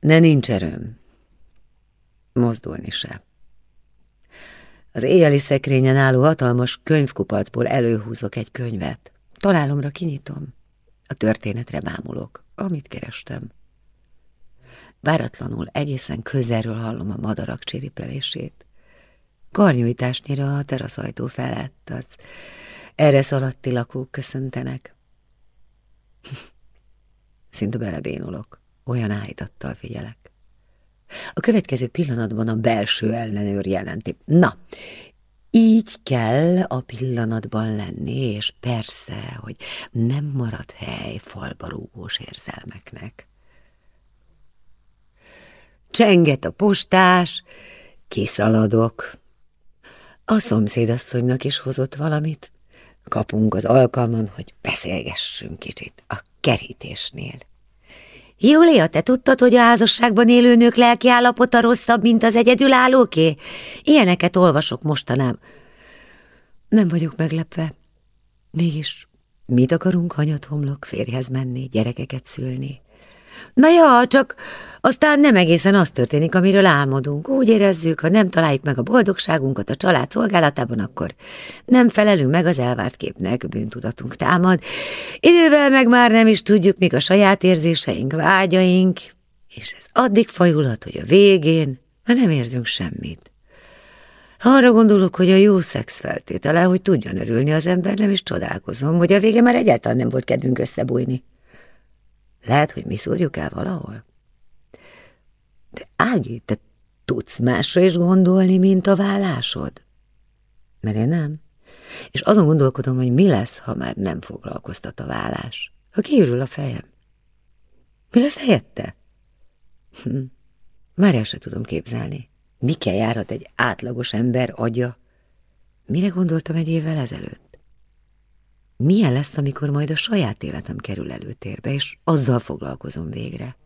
De nincs erőm. Mozdulni se. Az éjjeli szekrényen álló hatalmas könyvkupacból előhúzok egy könyvet. Találomra kinyitom. A történetre bámulok, amit kerestem. Váratlanul egészen közelről hallom a madarak csiripelését. Karnyújtásnyira a teraszajtó felett az erre szaladti lakók köszöntenek. Szinte belebénulok, olyan áhítattal figyelek. A következő pillanatban a belső ellenőr jelenti. Na, így kell a pillanatban lenni, és persze, hogy nem marad hely falba rúgós érzelmeknek. Csenget a postás, kiszaladok. A szomszédasszonynak is hozott valamit. Kapunk az alkalman, hogy beszélgessünk kicsit a kerítésnél. Júlia, te tudtad, hogy a házasságban élő nők lelki állapota rosszabb, mint az egyedülállóké? Ilyeneket olvasok mostanában. Nem vagyok meglepve. Mégis mit akarunk hanyat homlok férjhez menni, gyerekeket szülni? Na ja, csak aztán nem egészen az történik, amiről álmodunk. Úgy érezzük, ha nem találjuk meg a boldogságunkat a család szolgálatában, akkor nem felelünk meg az elvárt képnek, bűntudatunk támad. Idővel meg már nem is tudjuk, mik a saját érzéseink, vágyaink, és ez addig fajulhat, hogy a végén már nem érzünk semmit. Ha arra gondolok, hogy a jó szex feltétele, hogy tudjon örülni az ember, nem is csodálkozom, hogy a vége már egyáltalán nem volt kedvünk összebújni. Lehet, hogy mi szúrjuk el valahol? De Ági, te tudsz másra is gondolni, mint a vállásod? Mert én nem. És azon gondolkodom, hogy mi lesz, ha már nem foglalkoztat a vállás. Ha kiürül a fejem. Mi lesz helyette? Hm. Már el se tudom képzelni. kell járhat egy átlagos ember agya? Mire gondoltam egy évvel ezelőtt? Milyen lesz, amikor majd a saját életem kerül előtérbe, és azzal foglalkozom végre?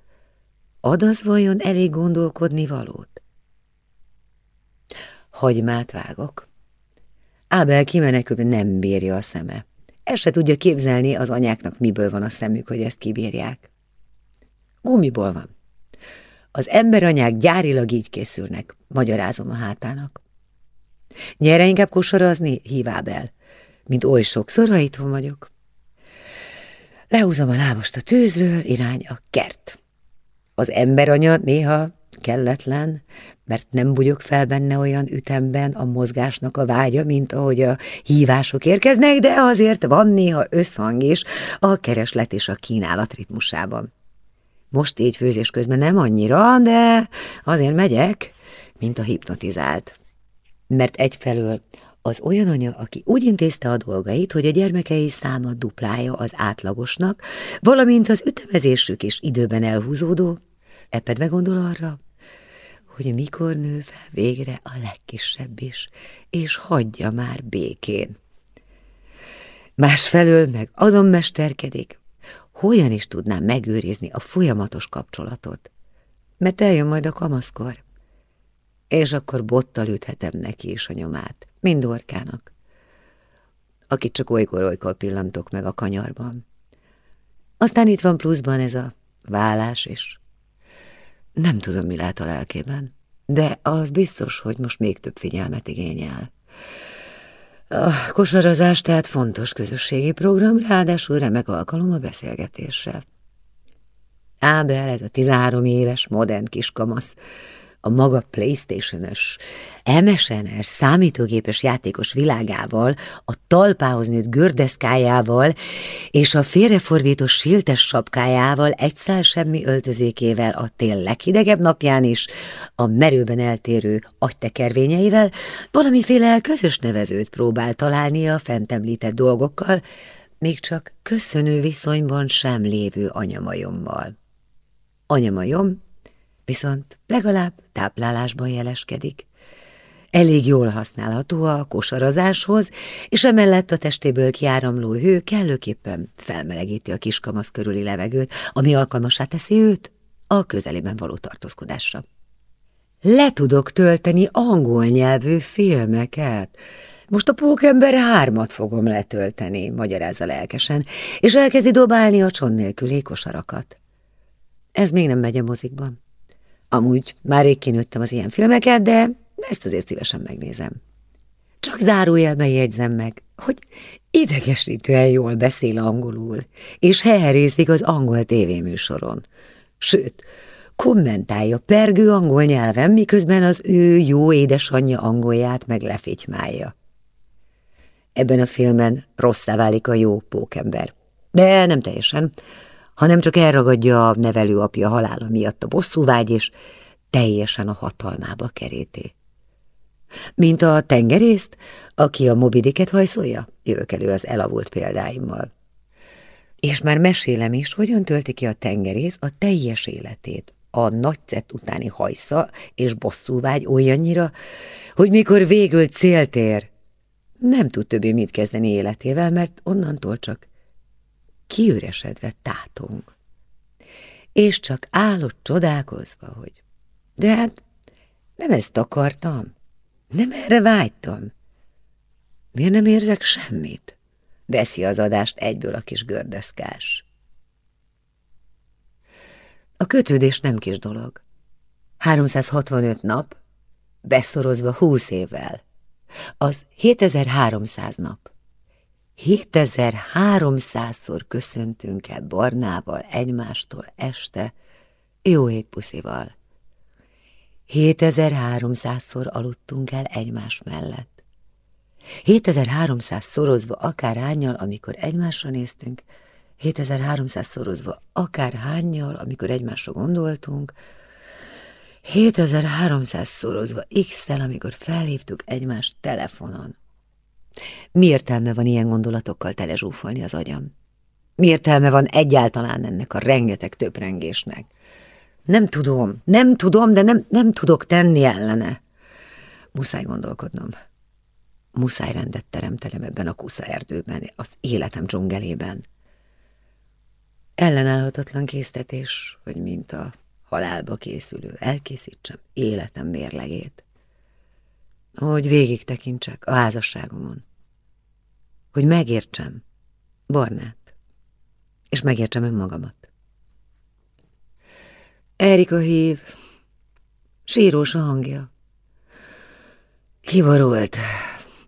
Ad az vajon elég gondolkodni valót? Hagymát vágok. Ábel kimenekül, nem bírja a szeme. El se tudja képzelni az anyáknak, miből van a szemük, hogy ezt kibírják. Gumiból van. Az emberanyák gyárilag így készülnek, magyarázom a hátának. Nyere inkább kosarazni, hív Ábel mint oly sokszor, ha itthon vagyok. Lehúzom a lábast a tűzről, irány a kert. Az emberanya néha kelletlen, mert nem bugyok fel benne olyan ütemben a mozgásnak a vágya, mint ahogy a hívások érkeznek, de azért van néha összhang is a kereslet és a kínálat ritmusában. Most így főzés közben nem annyira, de azért megyek, mint a hipnotizált. Mert egyfelől az olyan anya, aki úgy intézte a dolgait, hogy a gyermekei száma duplája az átlagosnak, valamint az ütemezésük is időben elhúzódó, epedve gondol arra, hogy mikor nő fel végre a legkisebb is, és hagyja már békén. Másfelől meg azon mesterkedik, hogyan is tudnám megőrizni a folyamatos kapcsolatot, mert eljön majd a kamaszkor, és akkor bottal üthetem neki is a nyomát, mind orkának, akit csak olykor-olykor pillantok meg a kanyarban. Aztán itt van pluszban ez a vállás is. Nem tudom, mi lát a lelkében, de az biztos, hogy most még több figyelmet igényel. A kosarazás tehát fontos közösségi program, ráadásul remek alkalom a beszélgetésre. Ábel, ez a 13 éves, modern kiskamasz, a maga Playstation-ös, MSN-es, számítógépes játékos világával, a talpához nőtt gördeszkájával és a félrefordított siltes sapkájával, egy szál semmi öltözékével a tél leghidegebb napján is, a merőben eltérő agytekervényeivel valamiféle közös nevezőt próbál találni a fent említett dolgokkal, még csak köszönő viszonyban sem lévő anyamajommal. Anyamajom viszont legalább táplálásban jeleskedik. Elég jól használható a kosarazáshoz, és emellett a testéből kiáramló hő kellőképpen felmelegíti a kiskamasz körüli levegőt, ami alkalmasá teszi őt a közelében való tartózkodásra. Le tudok tölteni angol nyelvű filmeket, Most a pókember hármat fogom letölteni, magyarázza lelkesen, és elkezdi dobálni a cson nélküli kosarakat. Ez még nem megy a mozikban. Amúgy már rég kinőttem az ilyen filmeket, de ezt azért szívesen megnézem. Csak zárójelben jegyzem meg, hogy idegesítően jól beszél angolul, és heherészik az angol tévéműsoron. Sőt, kommentálja pergő angol nyelven, miközben az ő jó édesanyja angolját meg lefitymálja. Ebben a filmen rosszá válik a jó pókember. De nem teljesen, hanem csak elragadja a nevelőapja halála miatt a bosszúvágy, és teljesen a hatalmába keréti. Mint a tengerészt, aki a mobidiket hajszolja, jövök elő az elavult példáimmal. És már mesélem is, hogyan tölti ki a tengerész a teljes életét, a nagycett utáni hajsza és bosszúvágy olyannyira, hogy mikor végül célt ér, nem tud többé mit kezdeni életével, mert onnantól csak kiüresedve tátong. És csak állott csodálkozva, hogy de hát nem ezt akartam, nem erre vágytam. Miért nem érzek semmit? Veszi az adást egyből a kis gördeszkás. A kötődés nem kis dolog. 365 nap, beszorozva 20 évvel. Az 7300 nap. 7300-szor köszöntünk el Barnával egymástól este, jó étpuszival. 7300-szor aludtunk el egymás mellett. 7300 szorozva akár hányal, amikor egymásra néztünk, 7300 szorozva akár hányal, amikor egymásra gondoltunk, 7300 szorozva x-tel, amikor felhívtuk egymást telefonon. Mi értelme van ilyen gondolatokkal telezsúfolni az agyam? Mi értelme van egyáltalán ennek a rengeteg töprengésnek? Nem tudom, nem tudom, de nem, nem tudok tenni ellene. Muszáj gondolkodnom. Muszáj rendet teremtelem ebben a kusza erdőben, az életem dzsungelében. Ellenállhatatlan késztetés, hogy mint a halálba készülő, elkészítsem életem mérlegét. Hogy végig tekintsek a házasságomon. Hogy megértsem Barnát, és megértsem önmagamat. Erika hív, sírós a hangja. Kiborult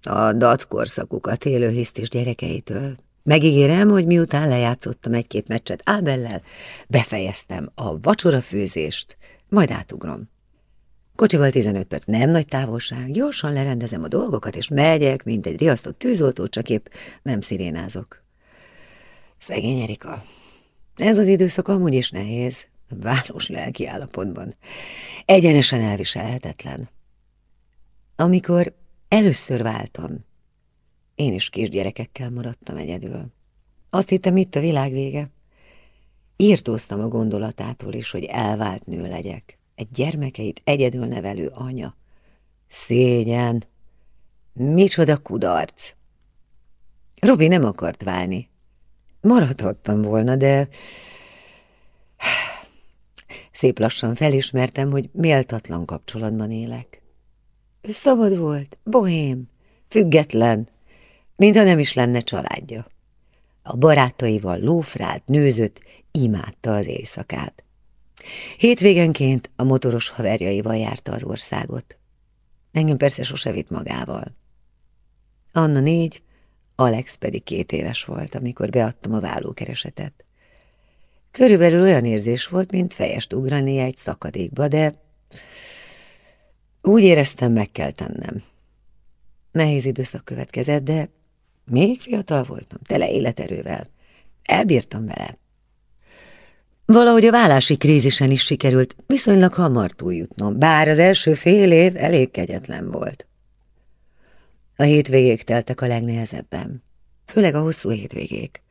a dackorszakukat élő hisztis gyerekeitől. Megígérem, hogy miután lejátszottam egy-két meccset Ábellel, befejeztem a vacsorafőzést, majd átugrom. Kocsival 15 perc, nem nagy távolság, gyorsan lerendezem a dolgokat, és megyek, mint egy riasztott tűzoltó, csak épp nem szirénázok. Szegény Erika. Ez az időszak amúgy is nehéz város lelki állapotban. Egyenesen elviselhetetlen. Amikor először váltam, én is kisgyerekekkel maradtam egyedül. Azt hittem, itt a világ vége. Írtóztam a gondolatától is, hogy elvált nő legyek. Egy gyermekeit egyedül nevelő anya. Szégyen! Micsoda kudarc! Robi nem akart válni. Maradhattam volna, de Szép lassan felismertem, hogy méltatlan kapcsolatban élek. Ő szabad volt, bohém, független, mintha nem is lenne családja. A barátaival lófrált, nőzött, imádta az éjszakát. Hétvégenként a motoros haverjaival járta az országot. Engem persze sose vitt magával. Anna négy, Alex pedig két éves volt, amikor beadtam a vállókeresetet. Körülbelül olyan érzés volt, mint fejest ugrani egy szakadékba, de úgy éreztem, meg kell tennem. Nehéz időszak következett, de még fiatal voltam, tele életerővel. Elbírtam vele. Valahogy a vállási krízisen is sikerült viszonylag hamar túljutnom, bár az első fél év elég kegyetlen volt. A hétvégék teltek a legnehezebben, főleg a hosszú hétvégék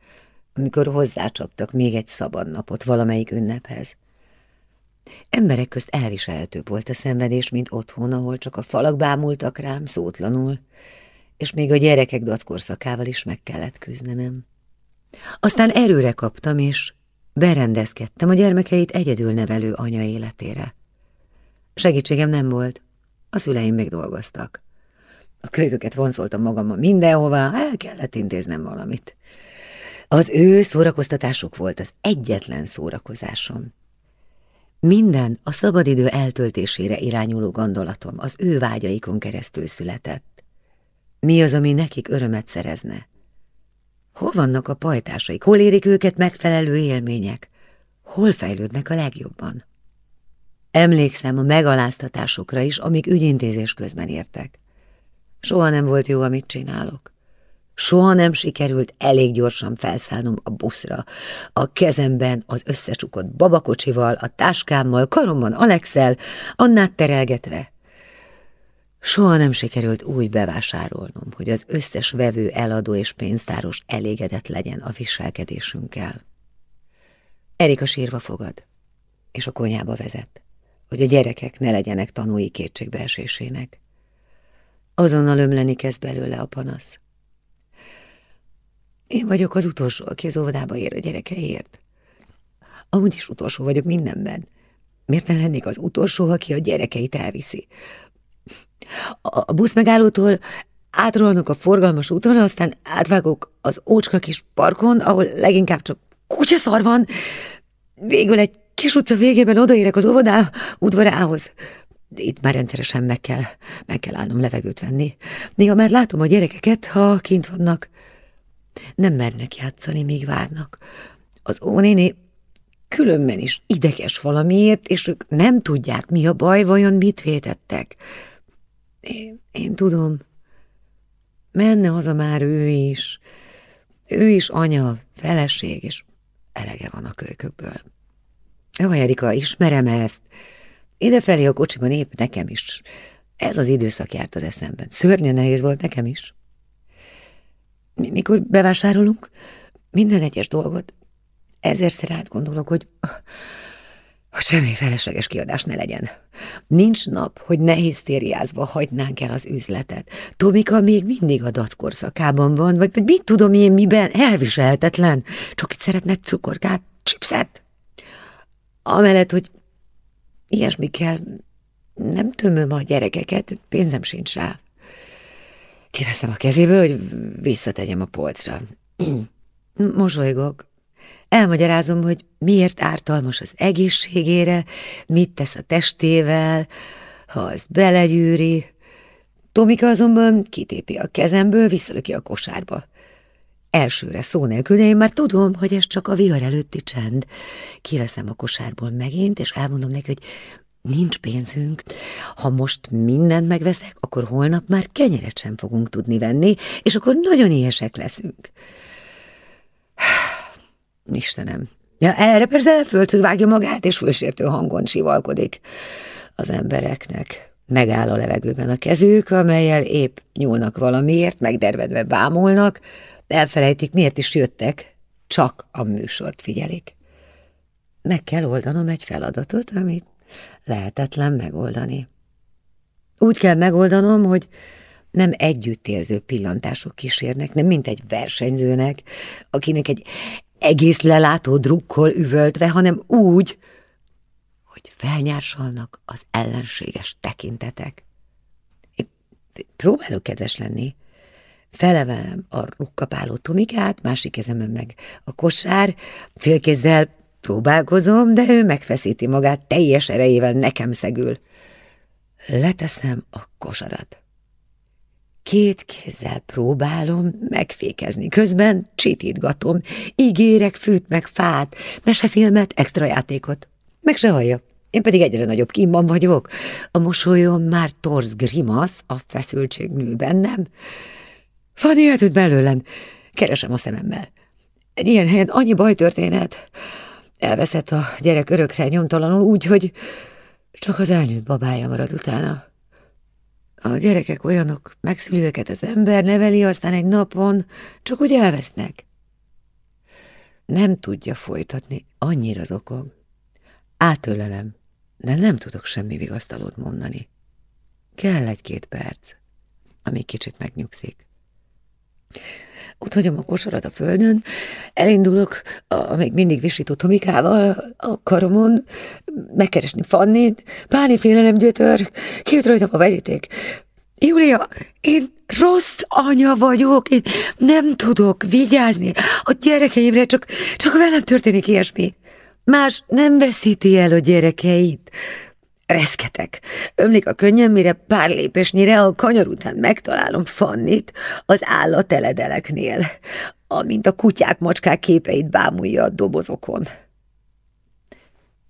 amikor hozzácsaptak még egy szabad napot valamelyik ünnephez. Emberek közt elviselhetőbb volt a szenvedés, mint otthon, ahol csak a falak bámultak rám szótlanul, és még a gyerekek dackorszakával is meg kellett küzdenem. Aztán erőre kaptam, és berendezkedtem a gyermekeit egyedül nevelő anya életére. Segítségem nem volt, a szüleim még dolgoztak. A kölyköket vonszoltam magammal mindenhová, el kellett intéznem valamit. Az ő szórakoztatásuk volt az egyetlen szórakozásom. Minden a szabadidő eltöltésére irányuló gondolatom az ő vágyaikon keresztül született. Mi az, ami nekik örömet szerezne? Hol vannak a pajtásaik? Hol érik őket megfelelő élmények? Hol fejlődnek a legjobban? Emlékszem a megaláztatásokra is, amik ügyintézés közben értek. Soha nem volt jó, amit csinálok. Soha nem sikerült elég gyorsan felszállnom a buszra. A kezemben az összecsukott babakocsival, a táskámmal, karomban Alexel, Annát terelgetve. Soha nem sikerült úgy bevásárolnom, hogy az összes vevő, eladó és pénztáros elégedett legyen a viselkedésünkkel. Erika sírva fogad, és a konyába vezet, hogy a gyerekek ne legyenek tanúi kétségbeesésének. Azonnal ömleni kezd belőle a panasz. Én vagyok az utolsó, aki az óvodába ér a gyerekeiért. Amúgy is utolsó vagyok mindenben. Miért ne lennék az utolsó, aki a gyerekeit elviszi? A busz megállótól átrolnak a forgalmas úton, aztán átvágok az ócska kis parkon, ahol leginkább csak kutyaszar van. Végül egy kis utca végében odaérek az óvodá udvarához. Itt már rendszeresen meg kell, meg kell állnom levegőt venni. Néha már látom a gyerekeket, ha kint vannak. Nem mernek játszani, míg várnak. Az ónéni különben is ideges valamiért, és ők nem tudják, mi a baj, vajon mit vétettek. Én, én tudom, menne haza már ő is. Ő is anya, feleség, és elege van a kölykökből. Jó, Erika, ismerem ezt. Idefelé a kocsiban épp nekem is. Ez az időszak járt az eszemben. Szörnyen nehéz volt nekem is. Mikor bevásárolunk, minden egyes dolgot ezerszer átgondolok, hogy, hogy semmi felesleges kiadás ne legyen. Nincs nap, hogy nehéz tériázva hagynánk el az üzletet. Tomika még mindig a dackorszakában van, vagy, vagy mit tudom én miben, elviselhetetlen. Csak itt szeretne cukorkát, chipset. Amellett, hogy ilyesmi kell, nem tömöm a gyerekeket, pénzem sincs rá. Kiveszem a kezéből, hogy visszategyem a polcra. Mosolygok. Elmagyarázom, hogy miért ártalmas az egészségére, mit tesz a testével, ha az belegyűri. Tomika azonban kitépi a kezemből, visszalöki a kosárba. Elsőre szó nélkül, de én már tudom, hogy ez csak a vihar előtti csend. Kiveszem a kosárból megint, és elmondom neki, hogy Nincs pénzünk. Ha most mindent megveszek, akkor holnap már kenyeret sem fogunk tudni venni, és akkor nagyon éhesek leszünk. Istenem, ja, erre persze földhöz vágja magát, és fősértő hangon sivalkodik az embereknek. Megáll a levegőben a kezük, amelyel épp nyúlnak valamiért, megdervedve bámulnak, elfelejtik, miért is jöttek, csak a műsort figyelik. Meg kell oldanom egy feladatot, amit lehetetlen megoldani. Úgy kell megoldanom, hogy nem együttérző pillantások kísérnek, nem mint egy versenyzőnek, akinek egy egész lelátó drukkol üvöltve, hanem úgy, hogy felnyársalnak az ellenséges tekintetek. Én próbálok kedves lenni. Felevelem a rukkapáló Tomikát, másik kezemben meg a kosár, félkézzel Próbálkozom, de ő megfeszíti magát teljes erejével nekem szegül. Leteszem a kosarat. Két kézzel próbálom megfékezni, közben csitítgatom, ígérek fűt meg fát, mesefilmet, extra játékot. Meg se hallja. Én pedig egyre nagyobb kínban vagyok. A mosolyom már torz grimasz, a feszültség nő bennem. Fanny eltűnt belőlem. Keresem a szememmel. Egy ilyen helyen annyi baj történhet. Elveszett a gyerek örökre nyomtalanul úgy, hogy csak az elnőtt babája marad utána. A gyerekek olyanok, megszüli őket az ember, neveli, aztán egy napon csak úgy elvesznek. Nem tudja folytatni, annyira zokog. Átölelem, de nem tudok semmi vigasztalót mondani. Kell egy-két perc, amíg kicsit megnyugszik. Ott hagyom a kosarat a földön, elindulok a még mindig visító Tomikával a karomon, megkeresni Fannit, páni félelem gyötör, kijött rajtam a veríték. Júlia, én rossz anya vagyok, én nem tudok vigyázni a gyerekeimre, csak, csak velem történik ilyesmi. Más nem veszíti el a gyerekeit. Reszketek. Ömlik a könnyem, mire pár lépésnyire a kanyar után megtalálom Fannit az állateledeleknél, amint a kutyák, macskák képeit bámulja a dobozokon.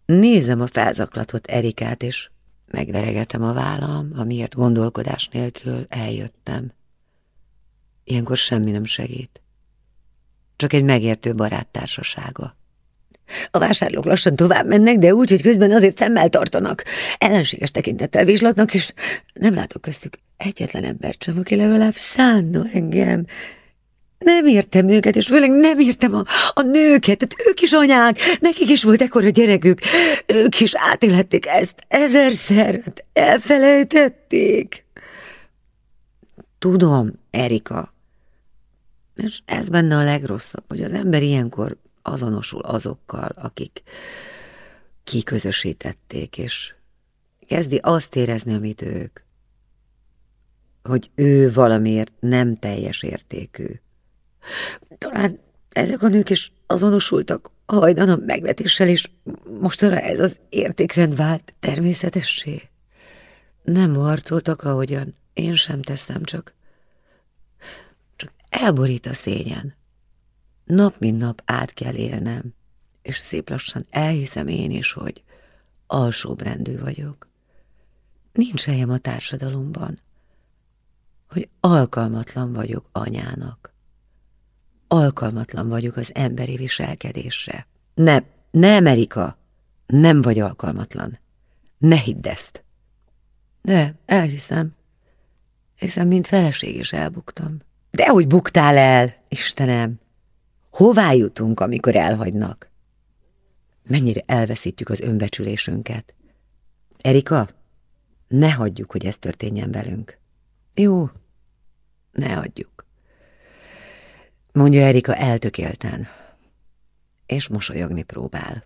Nézem a felzaklatott Erikát, és megveregetem a vállam, amiért gondolkodás nélkül eljöttem. Ilyenkor semmi nem segít. Csak egy megértő barát társasága. A vásárlók lassan tovább mennek, de úgy, hogy közben azért szemmel tartanak. Ellenséges tekintettel vizslatnak, és nem látok köztük egyetlen embert sem, aki legalább szánna engem. Nem értem őket, és főleg nem értem a, a nőket, tehát ők is anyák, nekik is volt ekkora gyerekük, ők is átélhették ezt ezerszer, hát elfelejtették. Tudom, Erika, és ez benne a legrosszabb, hogy az ember ilyenkor azonosul azokkal, akik kiközösítették, és kezdi azt érezni, amit ők, hogy ő valamiért nem teljes értékű. Talán ezek a nők is azonosultak hajdan a megvetéssel, és mostanra ez az értékrend vált természetessé. Nem harcoltak, ahogyan én sem teszem, csak, csak elborít a szégyen. Nap mint nap át kell élnem, és szép lassan elhiszem én is, hogy alsóbrendű vagyok. Nincs helyem a társadalomban, hogy alkalmatlan vagyok anyának. Alkalmatlan vagyok az emberi viselkedésre. Nem, nem, Erika, nem vagy alkalmatlan. Ne hidd ezt. De elhiszem, hiszen mint feleség is elbuktam. De hogy buktál el, Istenem! Hová jutunk, amikor elhagynak? Mennyire elveszítjük az önbecsülésünket? Erika, ne hagyjuk, hogy ez történjen velünk. Jó, ne hagyjuk. Mondja Erika eltökélten, és mosolyogni próbál.